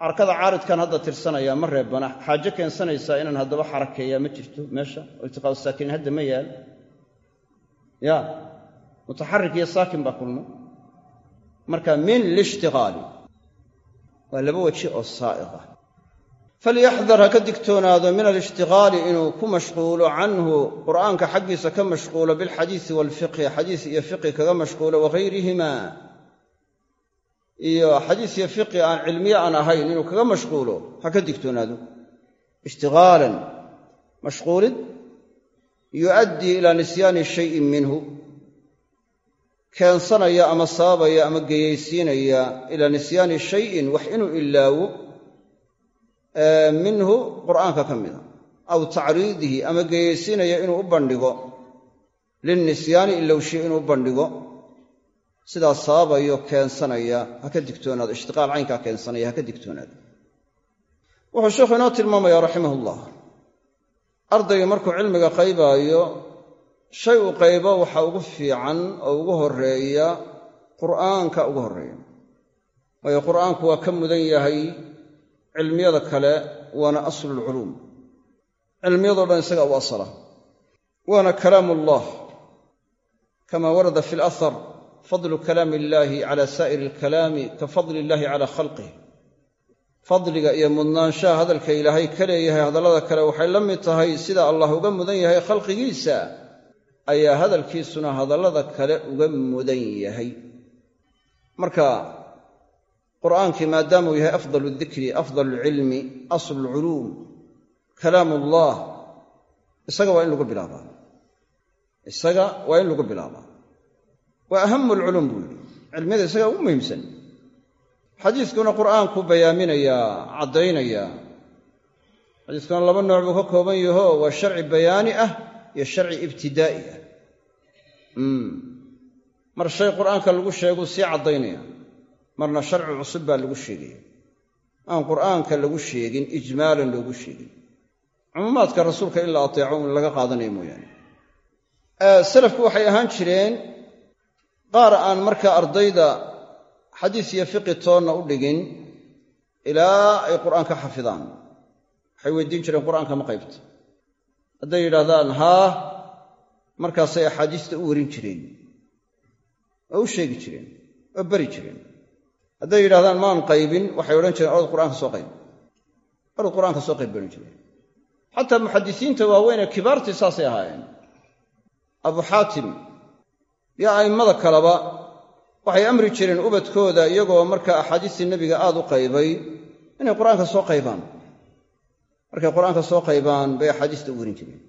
S1: xarakada caaridkan hadda tirsanaya ma reebana. Xaajo keensanaysaa inaan haddaba xarakeeyaa ma jirto meesha. Oo iltiqaau saakiniin hadda ma yaal. Ya mutaxarik iyo saakin baa kulmay marka min lishtiqaali waa laba weji oo saa'iq ah. Falyaxdar ha ka digtoonaado min alishtiqaali inuu ku mashquulo canhu qur'aanka xaggiisa ka mashquulo bilxadiisi waalfiqhi xadiis iyo fiqhi kaga mashquulo wagayrihima iyo xadiis iyo fiqhi aan cilmiye aan ahayn inuu kaga mashquulo ha ka digtoonaado. Ishtiqaalan mashquulid yu'addii ilaa nisyaani shayin minhu. Keensanaya ama sababaya ama geyaysiinaya ilaa nisyaani shayin wax inuu ilaawo minhu qur'aanka ka mida. Aw tacriidihi ama geyaysiinaya inuu u bandhigo. Lilnisyaani ilowshiye inuu u bandhigo sidaas sababayo keensanaya ha ka digtoonaado ishtiqaal caynkaa keensanaya ha ka digtoonaado wuxuu sheikhu inoo tilmaamaya raximahullah. Ardayga markuu cilmiga qaybaayo shay uu qaybo waxa ugu fiican oo ugu horreeya qur'aanka ugu horreeya. Waayo qur'aanku waa ka mudan yahay cilmiyada kale waana aslulculuum cilmiyadoo dhan isaga u asala. Waana kalaam ullah kama warada fi alahar fadlu kalaami illaahi cala saa'iri alkalaami ka fadli illahi cala khalqih. Fadliga iyo mudnaanshaha hadalka ilaahay ka leeyahay hadallada kale waxay la mid tahay sida allah uga mudan yahay khalqigiisa ayaa hadalkiisuna hadallada kale uga mudan yahay. Marka qur'aankii maadaamuu yahay afdalu dikri afdal lcilmi aslu lculuum kalaam ullah isaga waa in lagu bilaabaa. Isaga waa in lagu bilaabaa waa ahamu alculuum buu yidhi. Cilmiyada isagaa ugu muhiimsan. Xadiiskuna qur'aanku bayaaminayaa caddaynayaa xadiiskuna laba nooc buu ka kooban yaho waa sharci bayaani ah iyo sharci ibtidaa'i ah. Mar shay qur'aanka lagu sheeguu sii caddaynaya marna sharci cusub baa lagu sheegaya. Aan qur'aanka lagu sheegin ijmaalan loogu sheegin. Cumuumaadka rasuulka in la ateeco in laga qaadanayo mooyaane. Salafku waxay ahaan jireen qaar aan markaa ardayda xadiis iyo fiqi toonna u dhigin ilaa ay qur'aan ka xafidaan. Waxay weydiin jireen qur'aanka ma qaybta hadday yidhaahdaan haa markaasay axaadiista u warin jireen oo u sheegi jireen oo beri jireen. Hadday yidhahdaan maan qaybin waxay odhan jireen orod qur'aanka soo qayb. Orod qur'aanka soo qayb baran jireen. Xataa muxadisiinta waaweynee kibaartii saasay ahaayeen. Abu xaatim iyo a'immada kaleba waxay amri jireen ubadkooda iyagoo markaa axaadiistii nebiga aad u qaybay inay qur'aanka soo qaybaan. Markay qur'aanka soo qaybaan bay axaadiista u warin jireen.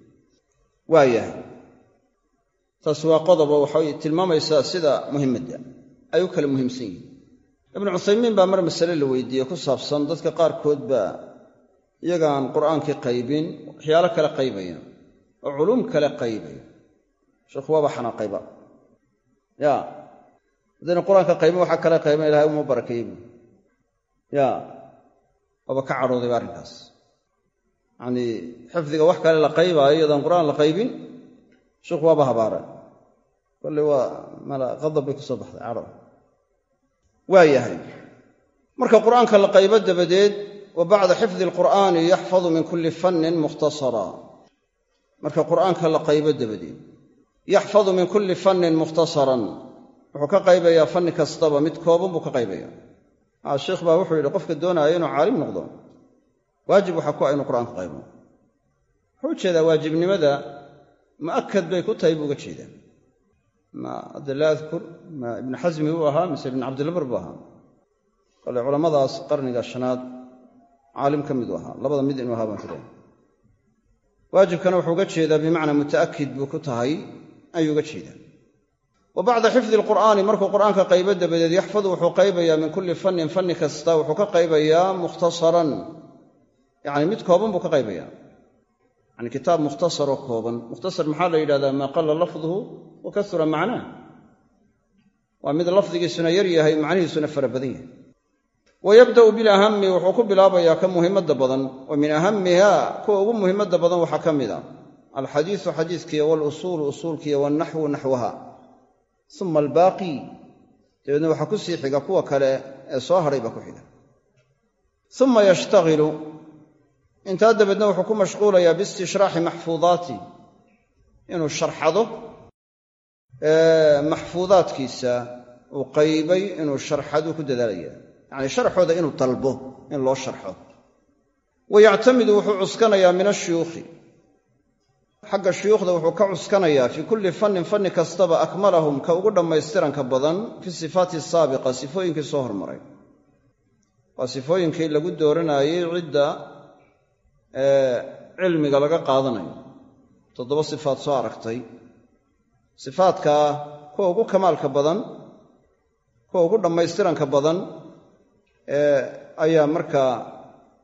S1: Waa yahay. Taas waa qodobo waxay tilmaamaysaa sida muhimmadda ay u kala muhiimsan yihiin. Ibnu cuthaymiin baa mar masale la weydiiyey ku saabsan dadka qaarkood baa iyagaan qur'aankii qaybin waxyaalo kale qaybaya oo culuum kale qaybaya. Sheekhu waaba xanaaqayba ya. Haddayna qur'aanka qaybin waxaa kale qayban ilahay uma barakeeyey bu ya. Waaba ka cadhoodayba arrinkaas. Yanii xifdiga wax kale la qaybaayo iyadaan qur'aan la qaybin sheekhu waaba habaara kolley waa mala qadab bay ku soo baxday cadho waa yahay. Marka qur'aanka la qaybo dabadeed wa bacda xifdi alqur'aani yaxfadu min kulli fannin mukhtasara. Marka qur'aanka la qaybo dabadeed yaxfadu min kulli fannin mukhtasaran. Wuxuu ka qaybayaa fanni kastaba mid kooban buu ka qaybaya sheikh baa wuxuu yidhi qofka doonaya inuu caalim noqdo waajib waxaa ku ah inuu qur'aanka qaybo. Wuxuu u jeedaa waajibnimada mu'akad bay ku tahay buu uga jeedaa. Ma hadda laa adkur ma ibnu xasmi buu ahaa mise ibnu cabdilbar buu ahaa. Kole culammadaas qarniga shanaad caalim ka miduu ahaa. Labada mid inuu ahaa baan filaya waajibkana wuxuu uga jeedaa bimacnaa muta'akid buu ku tahay ayuu uga jeedaa. Wa bacda xifdi alqur'aani markuu qur'aanka qaybo dabadeed yaxfadu wuxuu qaybayaa min kulli fannin fanni kasta wuxuu ka qaybayaa mukhtasaran. Yacni mid kooban buu ka qaybayaa. Yani kitaab mukhtasaroo kooban. Mukhtasar maxaa la yidhahdaa? Maa qalla lafduhu wa kasura macnaah waa mid lafdigiisuna yar yahay macnihiisuna fara badan yahay. Wa yabda'u bilahami wuxuu ku bilaabayaa ka muhimadda badan. Wa min ahamiha kuwa ugu muhimadda badan waxaa ka mid a alxadiisu xadiiskiiyo walusuulu usuulkiiyo walnaxwu naxwaha uma albaaqi dabeedna waxaa ku sii xiga kuwa kale ee soo hadhay baa ku xiga uma yashtahilu intaa dabeedna wuxuu ku mashquulayaa biistishraaxi maxfuudaati inuu sharxado maxfuudaadkiisa uu qaybay inuu sharxaduu ku dadaalaya yacni sharxooda inuu dalbo in loo sharxo wa yactamidu wuxuu cuskanayaa min ashuyuukhi xagga shuyuukhda wuxuu ka cuskanayaa fii kulli fannin fanni kastaba akmalahum ka ugu dhammaystiranka badan fi sifaati saabiqa sifooyinkii soo hormaray. Waa sifooyinkii lagu dooranayey cidda cilmiga laga qaadanayo. Toddoba sifaad soo aragtay. Sifaadkaa kuwa ugu kamaalka badan kuwa ugu dhammaystiranka badan ayaa markaa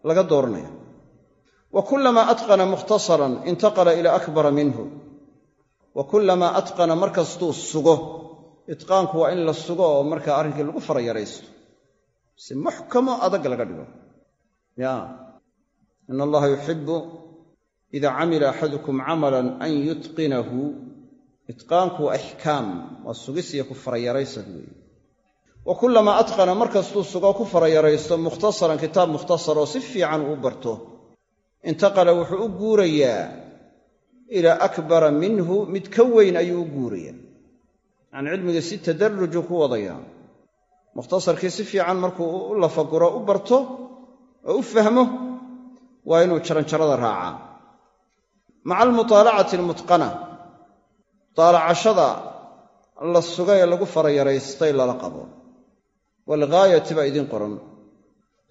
S1: laga dooranaya wa kullamaa atqana mukhtasaran intaqala ilaa akbara minhu. Wa kullamaa atqana markastuu sugo. Itqaanku waa in la sugo oo markaa arrinkii lagu fara yaraysto. Si muxkamo adag laga dhigo. Ya. In allaha yuxibu ida camila axadukum camalan an yutqinahu. Itqaanku waa ixkaam waa sugis iyo ku farayaraysad weeye wa kullamaa atqana mar kastuu sugo ku farayaraysto mukhtasaran kitaab mukhtasaroo si fiican uu barto intaqala wuxuu u guurayaa ilaa akbara minhu mid ka weyn ayuu u guurayaa. Yacni cilmiga si tadarruju ku wadayaa mukhtasarkii si fiican markuu u lafaguro u barto oo u fahmo waa inuu jaranjarada raacaa maca almutaalacati almutqana daalacashada la sugay ee lagu farayaraystay lala qabo. Waalghaayati baa idiin qoran.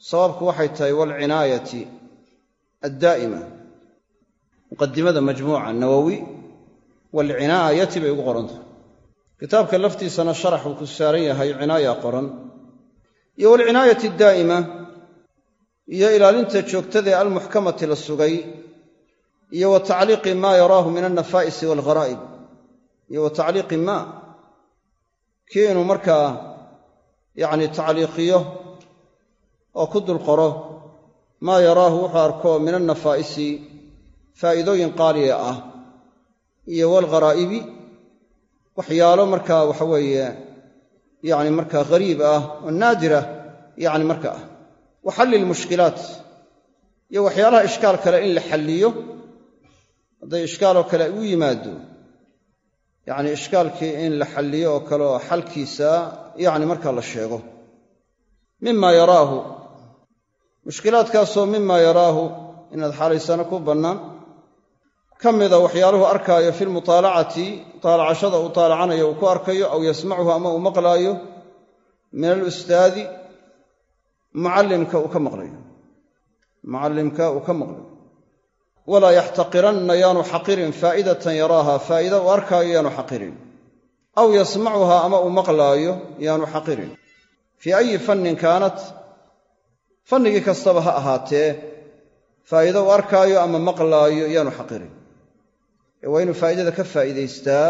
S1: Sababku waxay tahay waalcinaayati addaa'ima muqadimada majmuuca nawowi waalcinaayati bay ugu qoran tahay kitaabka laftiisana sharax uu ku saaran yahay cinaaya qoran iyo waalcinaayati addaa'ima iyo ilaalinta joogtada ee almuxkamati la sugay iyo wa tacliiqi maa yaraahu min alnafaa'isi waalgharaa'ib iyo wa tacliiqi maa kii inuu markaa yacni tacliiqiyo oo ku dul qoro maa yaraahu wuxuu arko min alnafaa'isi faa'iidooyin qaaliya ah iyo waalgharaa'ibi waxyaalo markaa waxa weeye yacni markaa ghariib ah oo naadira yacni marka ah. Wa xalli lmushkilaat iyo waxyaalaha ishkaal kale in la xalliyo hadday ishkaaloo kale u yimaado yacni ishkaalkii in la xalliyo oo kale oo xalkiisa yacni markaa la sheego. Mima yaraahu mushkilaadkaasoo mima yaraahu inaad xaalaysana ku bannaan. Ka mida waxyaaluhu arkaayo fi lmutaalacati taalacashada uu taalacanayo uu ku arkayo aw yasmacuhu ama uu maqlaayo min alustaadi mucallimka uu ka maqlayo. Mucallimka uu ka maqlayo. Walaa yaxtaqiranna yaanu xaqirin faa'idatan yaraaha faa'ida uu arkaayo yaanu xaqirin. Aw yasmacuhaa ama uu maqlaayo yaanu xaqirin. Fii ayi fannin kaanat fannigii kastaba ha ahaatee faa'ido uu arkaayo ama maqlaayo yaanu xaqirin. Ee waa inuu faa'idada ka faa'iidaystaa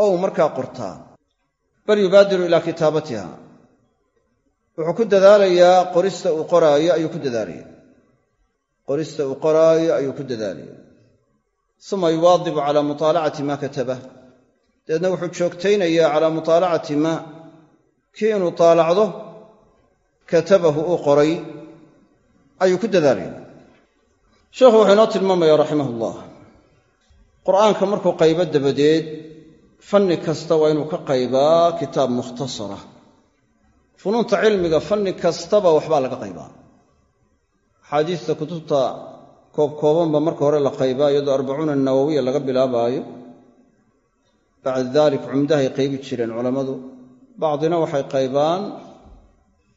S1: oo uu markaa qortaa. Bal yubaadiru ilaa kitaabatiha. Wuxuu ku dadaalayaa qorista uu qoraayo ayuu ku dadaalaya qorista uu qoraayo ayuu ku dadaalaya suma yuwaadibu calaa mutaalacati maa katabah dabeedna wuxuu joogtaynayaa calaa mutaalacati maa. Kii inuu taalacdo katabahu uu qoray ayuu ku dadaalaya. Sheekhu wuxuu inoo tilmaamaya raximah ullah qur'aanka markuu qaybo dabadeed fanni kasta waa inuu ka qaybaa kitaab mukhtasara. Funuunta cilmiga fanni kastaba waxbaa laga qaybaa. Axaadiista kutubta koobkoobanba marka hore la qaybaa iyadoo arbacuuna nawowiya laga bilaabaayo. Bacda dalik cumdahay qaybi jireen culammadu. Bacdina waxay qaybaan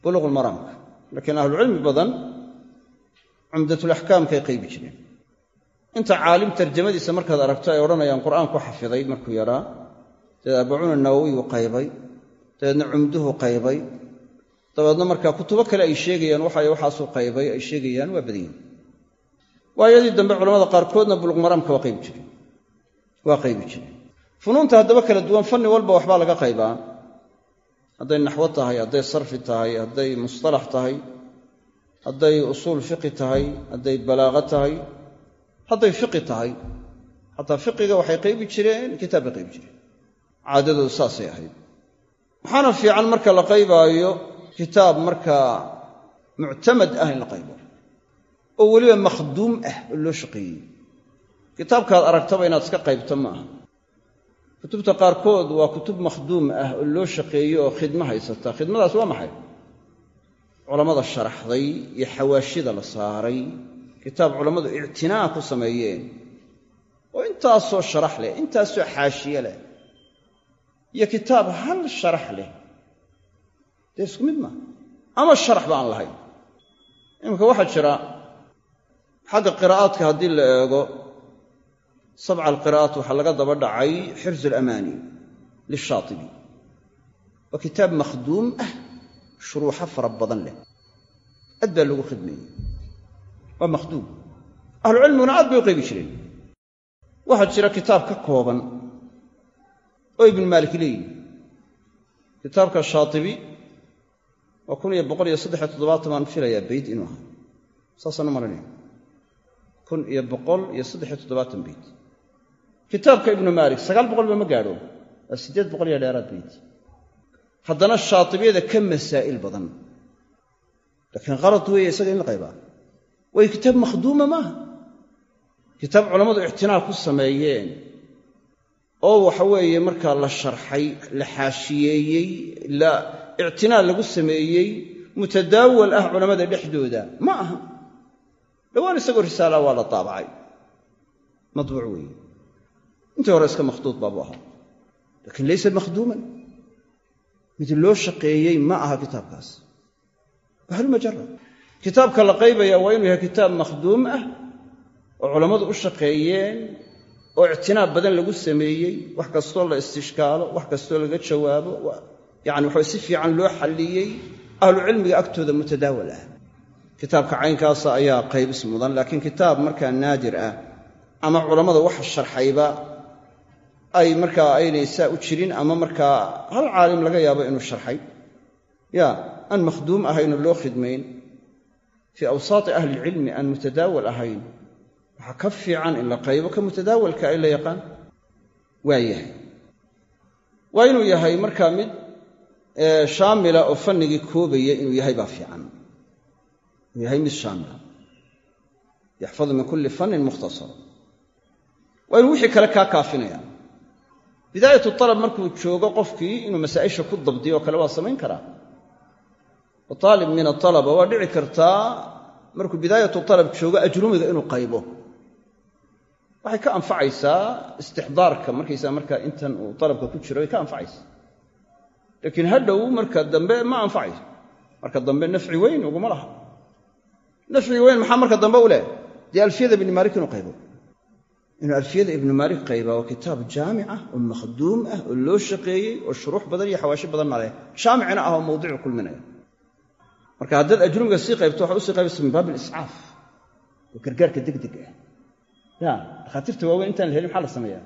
S1: buluuqulmaraamka laakiin ahlucilmi badan cumdatulaxkaamkay qaybi jireen inta caalim tarjamadiisa markaad aragto ay odhanayaan qur'aan ku xafiday markuu yaraa dabeed arbacuuna nawowiyu qaybay dabeedna cumduhu qaybay dabeedna markaa kutubo kale ay sheegayaan waxay waxaasuu qaybay ay sheegayaan waa badan yihiin waayadii dambe culamada qaarkoodna buluqmaraamka waa qaybi jireen waa qaybi jireen funuunta haddaba kala duwan fanni walba waxbaa laga qaybaa hadday naxwo tahay hadday sarfi tahay hadday mustalax tahay hadday usuul fiqi tahay hadday balaaqo tahay hadday fiqi tahay. Xataa fiqiga waxay qaybi jireen kitaab bay qaybi jireen. Caadadoodu saasay ahayd. Waxaana fiican marka la qaybaayo kitaab markaa muctamad ah in la qaybo oo weliba makhduum ah oo loo shaqeeyey. Kitaabkaad aragtaba inaad iska qaybto ma aha kutubta qaarkood waa kutub makhduum ah oo loo shaqeeyo oo khidmo haysata. Khidmadaas waa maxay? Culammada sharaxday iyo xawaashida la saaray. Kitaab culammadu ictinaa ku sameeyeen. Oo intaasoo sharax leh intaasoo xaashiye leh. Iyo kitaab hal sharax leh. Dee isku mid maa ama sharax ba aan lahayn? Iminka waxaa jira xagga qiraa'aadka haddii la eego sabca alqiraa'aat waxaa laga daba dhacay xirz alamaani lishaatibi. Waa kitaab makhduum ah shuruuxo fara badan leh. Aad baa loogu khidmeeyey waa makhduum. Ahlucilmiguna aad bay u qaybi jireen. Waxaa jira kitaab ka kooban oo ibnu maalik leeyihi kitaabka shaatibi waa kun iyo boqol iyo saddex iyo toddobaatan baan filayaa kitaabka ibnu maalik sagaal boqolba ma gaadho. Waa siddeed boqol iyo dheeraad beyd haddana shaatibiyada ka masaa'il badan. Laakiin qalad weeye isaga in la qaybaa way kitaab makhduuma maaha kitaab culammadu ictinaa ku sameeyeen. Oo waxa weeye markaa la sharxay la xaashiyeeyey la ictinaa lagu sameeyey mutadaawal ah culammada dhexdooda ma aha. Dhowaan isagoo risaala waa la daabacay. Madbuuc weeye intii hore iska makhduud baabuu ahaa. Laakiin laysa makhduuman. Mid loo shaqeeyey ma aha kitaabkaas. Bahlumajara kitaabka la qaybaya waa inuu yahay kitaab makhduum ah oo culammadu u shaqeeyeen oo ictinaab badan lagu sameeyey wax kastoo la istishkaalo wax kastoo laga jawaabo yani waxa si fiican loo xalliyey. Ahlucilmiga agtooda mutadaawal ah. Kitaabka caynkaasa ayaa qaybis mudan laakiin kitaab markaa naadir ah ama culammada waxa sharxayba ay markaa aynay saa u jirin ama markaa hal caalim laga yaabo inuu sharxay. Ya aan makhduum ahayn oo loo khidmayn. Fii awsaati ahlilcilmi aan mutadaawal ahayn. Waxaa ka fiican in la qaybo ka mutadaawalka ay la yaqaan. Waa yahay. Waa inuu yahay markaa mid shaamila oo fannigii koobaya inuu yahay baa fiican. Inuu yahay mid shaamila. Yaxfadu min kulli fannin mukhtasara waa inuu wixii kale kaa kaafinaya bidaayatu alab markuu joogo qofkii inuu masaa'isha ku dabdiyo oo kale waa samayn karaa wa aalib min aalaba waa dhici kartaa markuu bidaayatu alab joogo ajrumiga inuu qaybo. Waxay ka anfacaysaa istixdaarka markaysaa markaa intan uu alabka ku jiro way ka anfacaysaa. Laakiin hadhow marka dambe ma anfacayso marka dambe nafci weyn uguma laha. Nafci weyn maxaa marka dambe u leh? Dee alfiyada ibni maalik inuu qaybo inuu alfiyada ibnu maalik qaybaa waa kitaab jaamica oo makhduum ah oo loo shaqeeyey oo shuruux badan iyo xawaashi badanna leh. Jaamicna ah oo mawdicu kulminaya marka haddaad ajrumiga sii qaybto waxaa u sii qaybaysa min baab aliscaaf oo gargaarka degdeg ah. Ya dhakhaatiirta waaweyn intaan la helin maxaa la sameeyaa?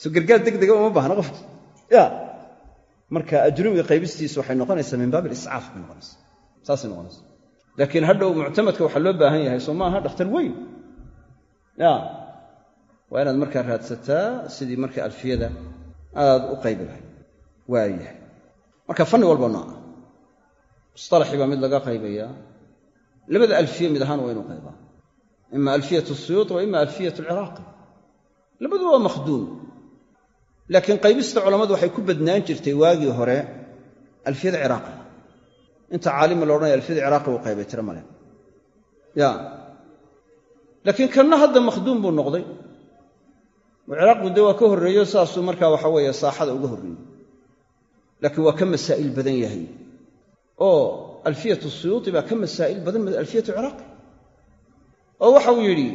S1: Soo gargaar degdega uma baahna qofki ya marka ajrumiga qaybistiisa waxay noqonaysaa min baab aliscaaf bay noqonaysa saasay noqonaysa laakiin hadhow muctamadka waxaa loo baahan yahay soo maaha dhakhtar weyn. Ya waa inaad markaa raadsataa sidii marka alfiyada aad u qaybi lahayd. Waayahay marka fanni walba nooca musalaxii baa mid laga qaybayaa labada alfiye mid ahaan waa inuu qaybaa ima alfiyat suyuud wa ima alfiyat alciraaqi labadu waa makhduum. Laakiin qaybista culammadu waxay ku badnaan jirtay waagii hore alfiyada ciraaqiga inta caalima la odhanaya alfiyada ciraaqi uu qaybay tiro male ya laakiin kanna hadda makhduum buu noqday ciraaqu de waa ka horreeyo saasuu markaa waxa weeye saaxada uga horreeyey laakiin waa ka masaa'il badan yahay. Oo alfiyatu suyuuti baa ka masaa'il badan alfiyatu ciraaqi oo waxa uu yidhi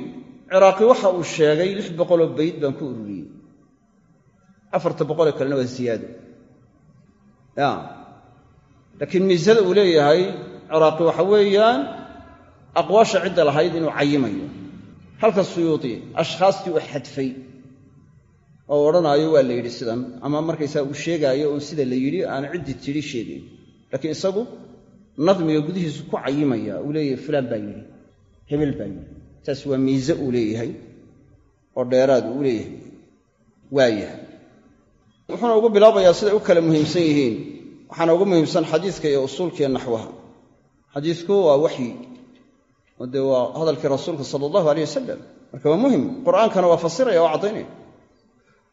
S1: ciraaqi waxa uu sheegay lix boqoloo bayd baan ku ururiyey. Afarta boqolee kalena waa ziyaado. Ya laakiin miisada uu leeyahay ciraaqi waxa weeyaan aqwaasha cidda lahayd inuu cayimayo. Halka suyuuti ashkhaastii u xadfay oo odhanaayo waa la yidhi sidan. Ama markaysaa uu sheegaayo oon sida la yidhi aan ciddii tidhi sheegayn laakiin isagu nadmiga gudihiisu ku cayimaya uu leeyahay fulaan baa yidhi hebel baa yidhi. Taas waa miise uu leeyahay oo dheeraad uu leeyahay. Waayahay wuxuuna ugu bilaabayaa siday u kala muhiimsan yihiin. Waxaana ugu muhiimsan xadiiska iyo usuulkiiyo naxwaha. Xadiisku waa waxyi oo dee waa hadalkii rasuulka sala allahu aleyh wasalam marka waa muhiim qur'aankana waa fasiraya oo caddaynaya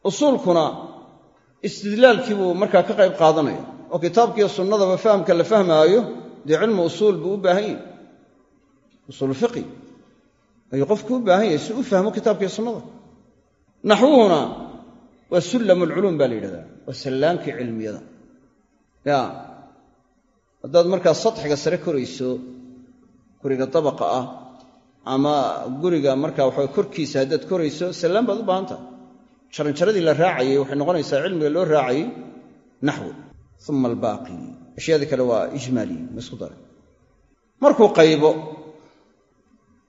S1: usuulkuna istidlaalkii buu markaa ka qayb qaadanaya. Oo kitaabkiiyo sunnadaba fahamka la fahmaayo dee cilmu usuul buu u baahan yahy usuul ayuu qofku u baahan yahay si u fahmo kitaabkiiyo sunnada. Naxwuhuna waa sullamu alculuum baa la yidhahdaa. Waa sallaankii cilmiyada. Ya. Haddaad markaa sadxiga sare korayso guriga dabaqa ah ama guriga markaa waxa korkiisa haddaad korayso sallaan baad u baahan tahay jaranjaradii la raacayey waxay noqonaysaa cilmiga loo raacayey naxwi uma albaaqi. Ashyaadii kale waa ijmaaliy ma isku daray. Markuu qaybo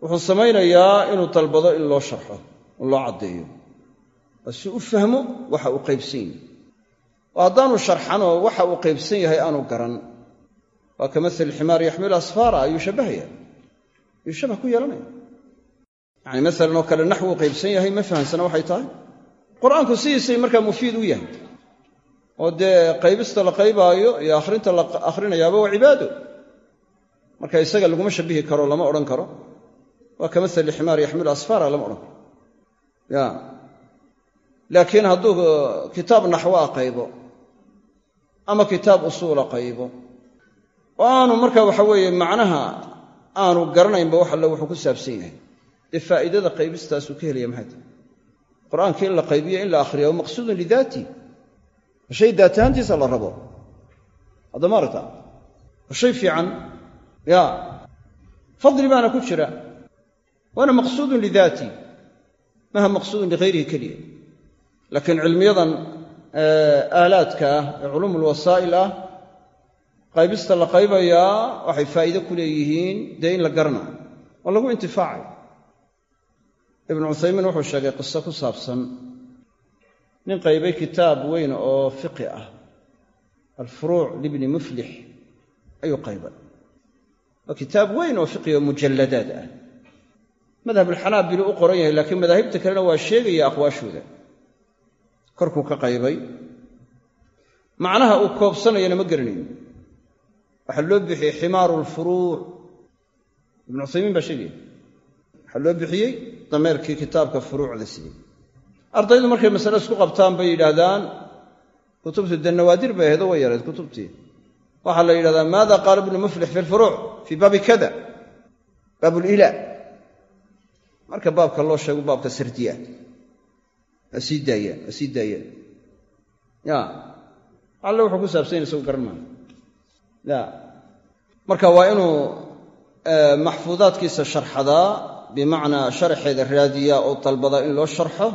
S1: wuxuu samaynayaa inuu dalbado in loo sharxo in loo caddeeyo. Waa si u fahmo waxa uu qaybsan yahay. Oo haddaanu sharxanoo waxa uu qaybsan yahay aanu garan. Waa ka maali ximaar yaxmilu asfaara ayuu shabbahaya ayuu shabah ku yeelanaya. Yacani masalan oo kale naxwuu qaybsan yahay ma fahamsana waxay tahay qur'aanku sidiisay markaa mufiid u yahay. Oo dee qaybista la qaybaayo iyo akhrinta la akhrinayaaba waa cibaado. Marka isaga laguma shabihi karo lama odhan karo. Waa ka masali ximaar yaxmilu asfaara lama odhan karo. Ya. Laakiin hadduu kitaab naxwa qaybo ama kitaab usuula qaybo oo aanu marka waxa weeye macnaha aanu garanaynba wax alle wuxuu ku saabsan yahay. Dee faa'iidada qaybistaasuu ka helaya maxay tahay qur'aanka in la qaybiyo in la akhriya maqsuudun lidaati. Shay daat ahaantiisa la rabo. Haddama aragta? Waa shay fiican. Ya. Fadli baana ku jira. Waana maqsuudun lidaati. Maha maqsuudun ligayrihi keliya. Laakiin cilmiyadan aalaadka ah ee culuum ulwasaa'il ah qaybista la qaybayaa waxay faa'iide ku leeyihiin dee in la garanayo oo lagu intifaacay ibnu cuthaymiin wuxuu sheegay qiso ku saabsan nin qaybay kitaab weyn oo fiqi ah alfuruuc libni muflix ayuu qaybay. Waa kitaab weyn oo fiqi oo mujalladaad ah. Madhabulxanaabili u qoran yahay laakiin madaahibta kalena waa sheegaya aqwaashooda. Korkuu ka qaybay macnaha uu koobsanayana ma garanayo waxaa loo bixiyey ximaaru lfuruuc ibnu cuthaymiin baa sheegaya waxaa loo bixiyey dameerkii kitaabka furuucda siiyey. Ardaydu markay masale isku qabtaan bay yidhaahdaan kutubtu dee nawaadir bay ahayd oo way yareed kutubtii. Waxaa la yidhahdaa maada qaala ibnu muflix fi lfuruuc fii baabi kada baabulilaa marka baabka loo sheego baabka sardiya waa sii daayaan waa sii daayaan ya alle wuxuu ku saabsan isagu garan maayo. Ya marka waa inuu maxfuudaadkiisa sharxadaa bimacnaa sharxeeda raadiyaa oo dalbadaa in loo sharxo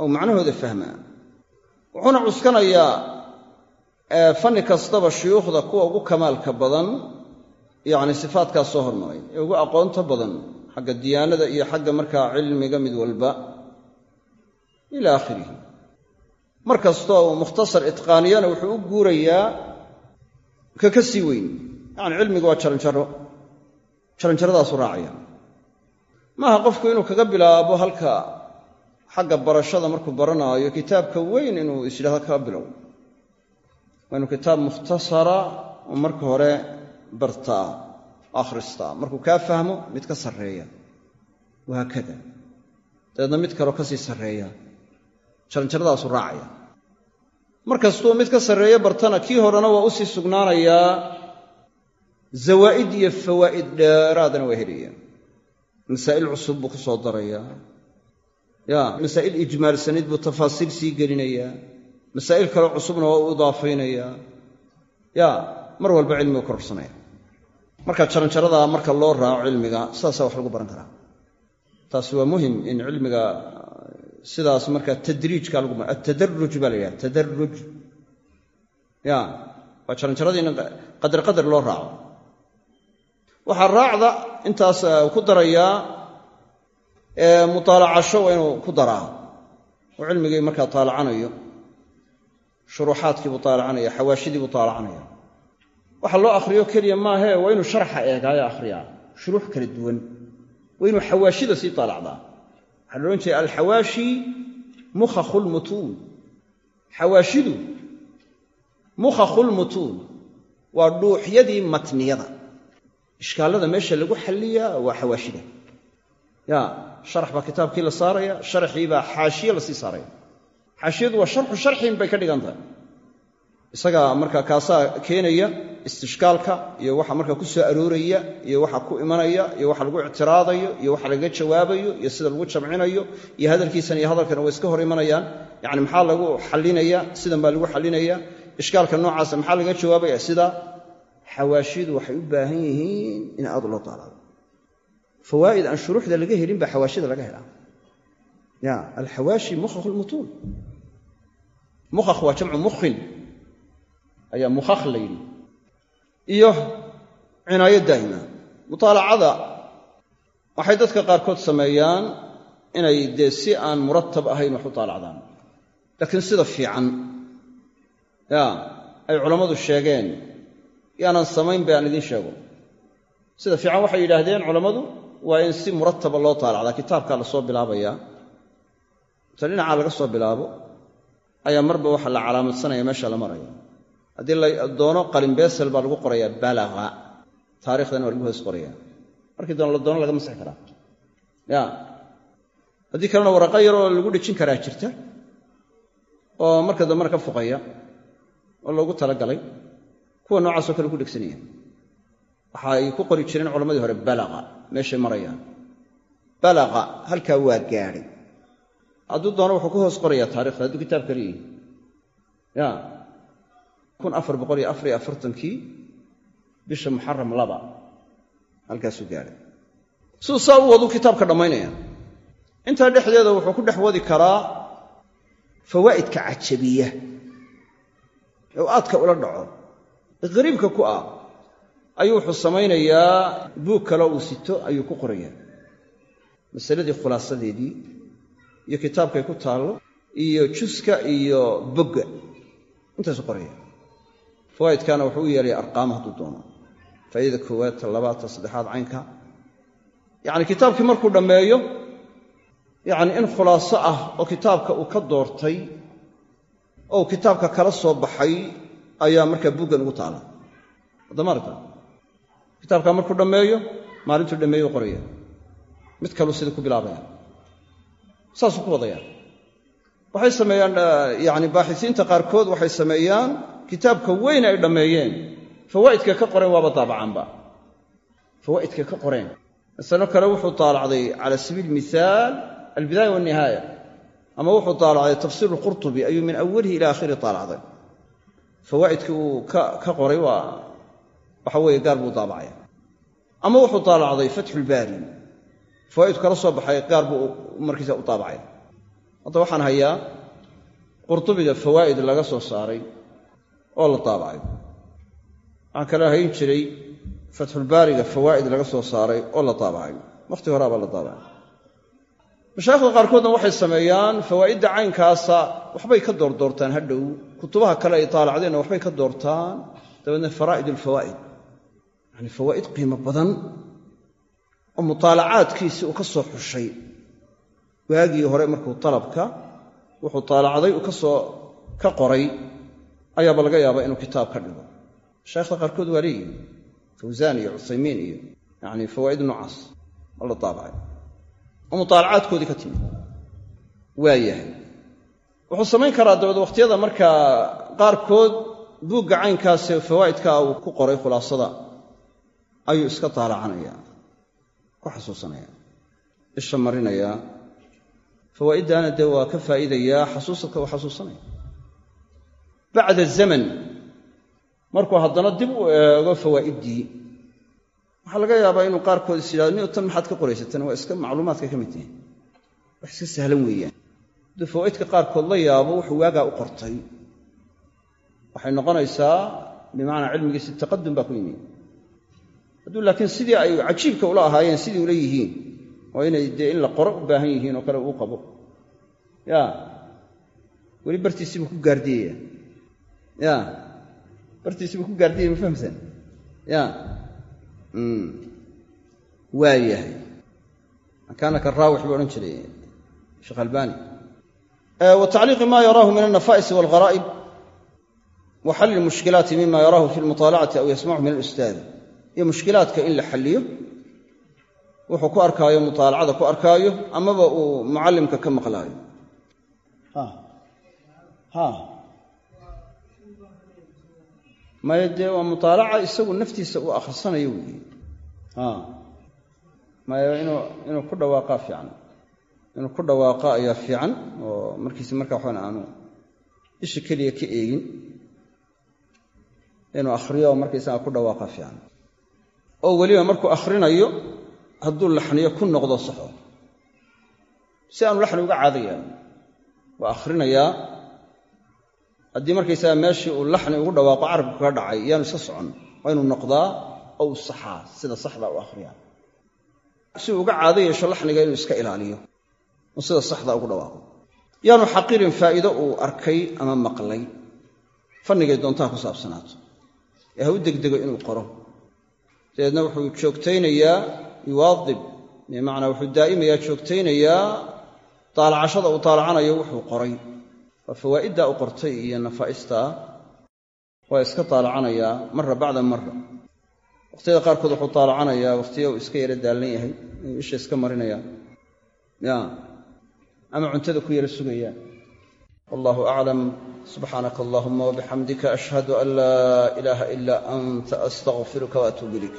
S1: oo macnahooda fahmaa. Wuxuuna cuskanayaa fanni kastaba shuyuukhda kuwa ugu kamaalka badan yacni sifaadkaas soo hormaray ee ugu aqoonta badan xagga diyaanada iyo xagga markaa cilmiga mid walba. Ila aakhirihi. Mar kastoo uu mukhtasar itqaaniyana wuxuu u guurayaa ka ka sii weyn. Yacni cilmiga waa jaranjaro jaranjaradaasu raacaya maaha qofku inuu kaga bilaabo halka xagga barashada markuu baranaayo kitaabka weyn inuu isyidhahdo kaga bilow. Waa inuu kitaab mukhtasara oo marka hore bartaa akhristaa markuu kaa fahmo mid ka sarreeya. Wahaakada dabeedna mid kaleo ka sii sarreeya. Jaranjaradaasu raacaya. Mar kastuu mid ka sarreeyo bartana kii horena waa u sii sugnaanayaa zawaa'id iyo fawaa'id dheeraadana waa helaya masaa'il cusub buu ku soo darayaa ya masaa'il ijmaalsanayd buu tafaasiil sii gelinayaa masaa'il kaleo cusubna waa u idaafaynayaa ya mar walba cilmigu kororsanaya. Marka jaranjaradaa marka loo raaco cilmiga sidaasaa wax lagu baran karaa. Taasi waa muhiim in cilmiga sidaas marka tadriijka lagu atadaruj baa la yidhaha tadaruj ya waa jaranjaradii qadar qadar loo raaco waxaa raacda intaas ku darayaa mutaalacasho waa inuu ku daraa. Oo cilmigii markaa taalacanayo shuruuxaadkii buu taalacanaya xawaashidii buu taalacanaya waxa loo akhriyo keliya maahee waa inuu sharxa eegaayo akhriyaa shuruux kala duwan. Waa inuu xawaashida sii taalacdaa. Waxaa la odhan jiray alxawaashi mukhakhu lmutuun xawaashidu mukhakhu lmutuun waa dhuuxyadii matniyada ishkaallada meesha lagu xalliyaa waa xawaashida. Ya sharax baa kitaabkii la saaraya sharaxii baa xaashiye la sii saaraya. Xaashiyadu waa sharxu sharxin bay ka dhigan tahay. Isagaa marka kaasaa keenaya istishkaalka iyo waxa marka ku soo arooraya iyo waxa ku imanaya iyo waxa lagu ictiraadayo iyo waxa lagaga jawaabayo iyo sida lagu jamcinayo iyo hadalkiisan iyo hadalkan way iska hor imanayaan. Yani maxaa lagu xalinaya sidan baa lagu xalinaya ishkaalka noocaasa maxaa lagaga jawaabaya? Sida xawaashidu waxay u baahan yihiin in aad loo daalaado fawaa'id aan shuruuxda laga helin baa xawaashida laga helaa ya alxawaashi mukhakhu lmutuun mukhakh waa jamcu mukhin ayaa mukhakh la yidhi iyo cinaayo daa'ima mutaalacada waxay dadka qaarkood sameeyaan inay dee si aan muratab ahayn wax u taalacdaan laakiin sida fiican ya ay culammadu sheegeen yaanan samayn bay aan idiin sheego. Sida fiican waxay yidhaahdeen culammadu waa in si murataba loo taalacdaa. Kitaabkaa la soo bilaabayaa inta dhinacaa laga soo bilaabo ayaa marba waxa la calaamadsanaya meesha la marayo. Haddii la doono qalinbeesel baa lagu qorayaa balaqa taariikhdana waa lagu hoos qoraya markii doon la doono laga masixi karaa. Ya. Haddii kalena waraqa yaroo lagu dhejin karaa jirta oo marka dambena ka fuqaya oo loogu talagalay kuwa noocaasoo kale ku dhegsanaya waxa ay ku qori jireen culammadii hore balaqa. Meeshay marayaan. Balaqa halkaa waa gaadhay hadduu doono wuxuu ku hoos qorayaa taarikhda hadduu kitaab kaliyihi ya kun afar boqol iyo afar iyo afartankii bisha muxaram laba halkaasuu gaadhay siduu saa u waduu kitaabka dhammaynaya. Intaa dhexdeeda wuxuu ku dhex wadi karaa fawaa'idka cajabiya. Uu aadka ula dhaco qariibka ku ah ayuu wuxuu samaynayaa buug kale uu sito ayuu ku qorayaa. Masaladii khulaasadeedii iyo kitaabkay ku taallo iyo juska iyo bogga intaasu qoraya fawaa'idkaana wuxuu u yeelaya arqaama hadduu doono. Faa'iidada koowaad ta saddexaad caynka. Yacni kitaabkii markuu dhammeeyo yacni in khulaaso ah oo kitaabka uu ka doortay oo uu kitaabka kala soo baxay ayaa markaa buggan ugu taala. Haddamaarta kitaabkaa markuu dhammeeyo maalintuu dhammeeyo u qoraya. Mid kaluu sidii ku bilaabaya. Saasuu ku wadaya. Waxay sameeyaan yacni baaxisiinta qaarkood waxay sameeyaan kitaabka weyn ay dhammeeyeen. Fawaa'idkay ka qoreen waaba daabacaanba fawaa'idkay ka qoreen. Masalo kale wuxuu taalacday cala sabiili mithaal albidaaya walnihaaya ama wuxuu taalacday tafsiir alqurtubi ayuu min awalihi ila aakhirihi taalacday fawaa'idkii uu ka qoray waa waxa weeye gaar buu daabacaya ama wuxuu taalacday fatxulbaari fawaa'idku kala soo baxay gaar buu markiisa u daabacaya hadda waxaan hayaa qurtubiga fawaa'id laga soo saaray oo la daabacay. Waxaan kale hayn jiray fatxulbaariga fawaa'id laga soo saaray oo la daabacay. Wakhti horaabaa la daabacay. Mashaayikhda qaarkoodna waxay sameeyaan fawaa'idda caynkaasa waxbay ka doordoortaan hadhow kutubaha kale ay taalacdeenna waxbay ka doortaan dabeedna faraa'id alfawaa'id yacani fawaa'id qiimo badan oo mutaalacaadkiisii uu ka soo xushay. Waagii hore markuu talabka wuxuu taalacday uu ka soo ka qoray ayaaba laga yaabaa inuu kitaab ka dhigo. Mashaayikhda qaarkood waa leeyihiin fawsaan iyo cuthaymiin iyo yacni fawaa'id noocaas oo la daabacay. Oo mutaalacaadkoodii ka timid. Waa yahay wuxuu samayn karaa dabeed wakhtiyada markaa qaarkood buugga caynkaasee fawaa'idkaa uu ku qoray khulaasada ayuu iska taalacanaya ku xasuusanaya isha marinayaa fawaa'iddaana dee waa ka faa'iidayaa xasuusadka uu xasuusanaya. Bacda zaman markuu haddana dib u eego fawaa'iddii waxaa laga yaabaa inuu qaarkood is yidhahdo niyo tan maxaad ka qoraysatan waa iska macluumaadka ka mid tihin wax iska sahlan weeyaan hadduu fawaa'idka qaarkood la yaabo wuxuu waagaa u qortay. Waxay noqonaysaa bimacnaa cilmigiisi taqadum baa ku yimi. Hadduu laakiin sidii ay cajiibka ula ahaayeen sidii ula yihiin oo inay dee in la qoro u baahan yihiin oo kale uu qabo. Ya weli bartiisiibuu ku gaardiyaya ya bartiisiibuu ku gaardiyaya ma fahamsan ya waa yahay. Karaawix buu odhan jiray sheekh albani wa tacliiqi ma yaraahu min alnafaa'is walgharaa'ib wa xalli lmushkilaati mima yaraahu fi lmutaalacati aw yasmachu min alustaadi iyo mushkilaadka in la xalliyo wuxuu ku arkaayo mutaalacada ku arkaayo amaba uu mucallimka ka maqlaayo. Maya dee waa mutaalaca isagu naftiisa uu akhrisanayo weeye. Maya inuu ku dhawaaqaa fiican inuu ku dhawaaqa ayaa fiican oo markiisi marka waxaan aanu isha keliya ka eegin inuu akhriyo markaysaga ku dhawaaqa fiican. Oo weliba markuu akhrinayo hadduu laxniyo ku noqdo saxo. Si aanu laxni uga caadayaan waa akhrinayaa. Haddii markaysaga meeshii uu laxni ugu dhawaaqo carabku kaga dhacay yaanu iska socon waa inuu noqdaa oo saxaa sida saxda u akhriyaa si uu uga caado yeesho laxniga inuu iska ilaaliyo oo sida saxda ugu dhawaaqo. Yaanu xaqirin faa'iido uu arkay ama maqlay. Fannigay doontaha ku saabsanaato. Ee ha u degdego inuu qoro. Dabeedna wuxuu joogtaynayaa yuwaadib bimacnaa wuxuu daa'imayaa joogtaynayaa taalacashada uu taalacanayo wuxuu qoray. Waa fawaa'iddaa u qortay iyo nafaa'istaa waa iska taalacanayaa marra bacda marra. Waqhtiyada qaarkood wuxuu taalacanayaa wakhtiya uu iska yara daallan yahay inuu isha iska marinayaa. Ya ama cuntada ku yara sugayaan. Wallahu aclam subxaanaka allahuma wabixamdika ashhadu an laa ilaaha ilaa anta astaqfiruka waatuubu ilayk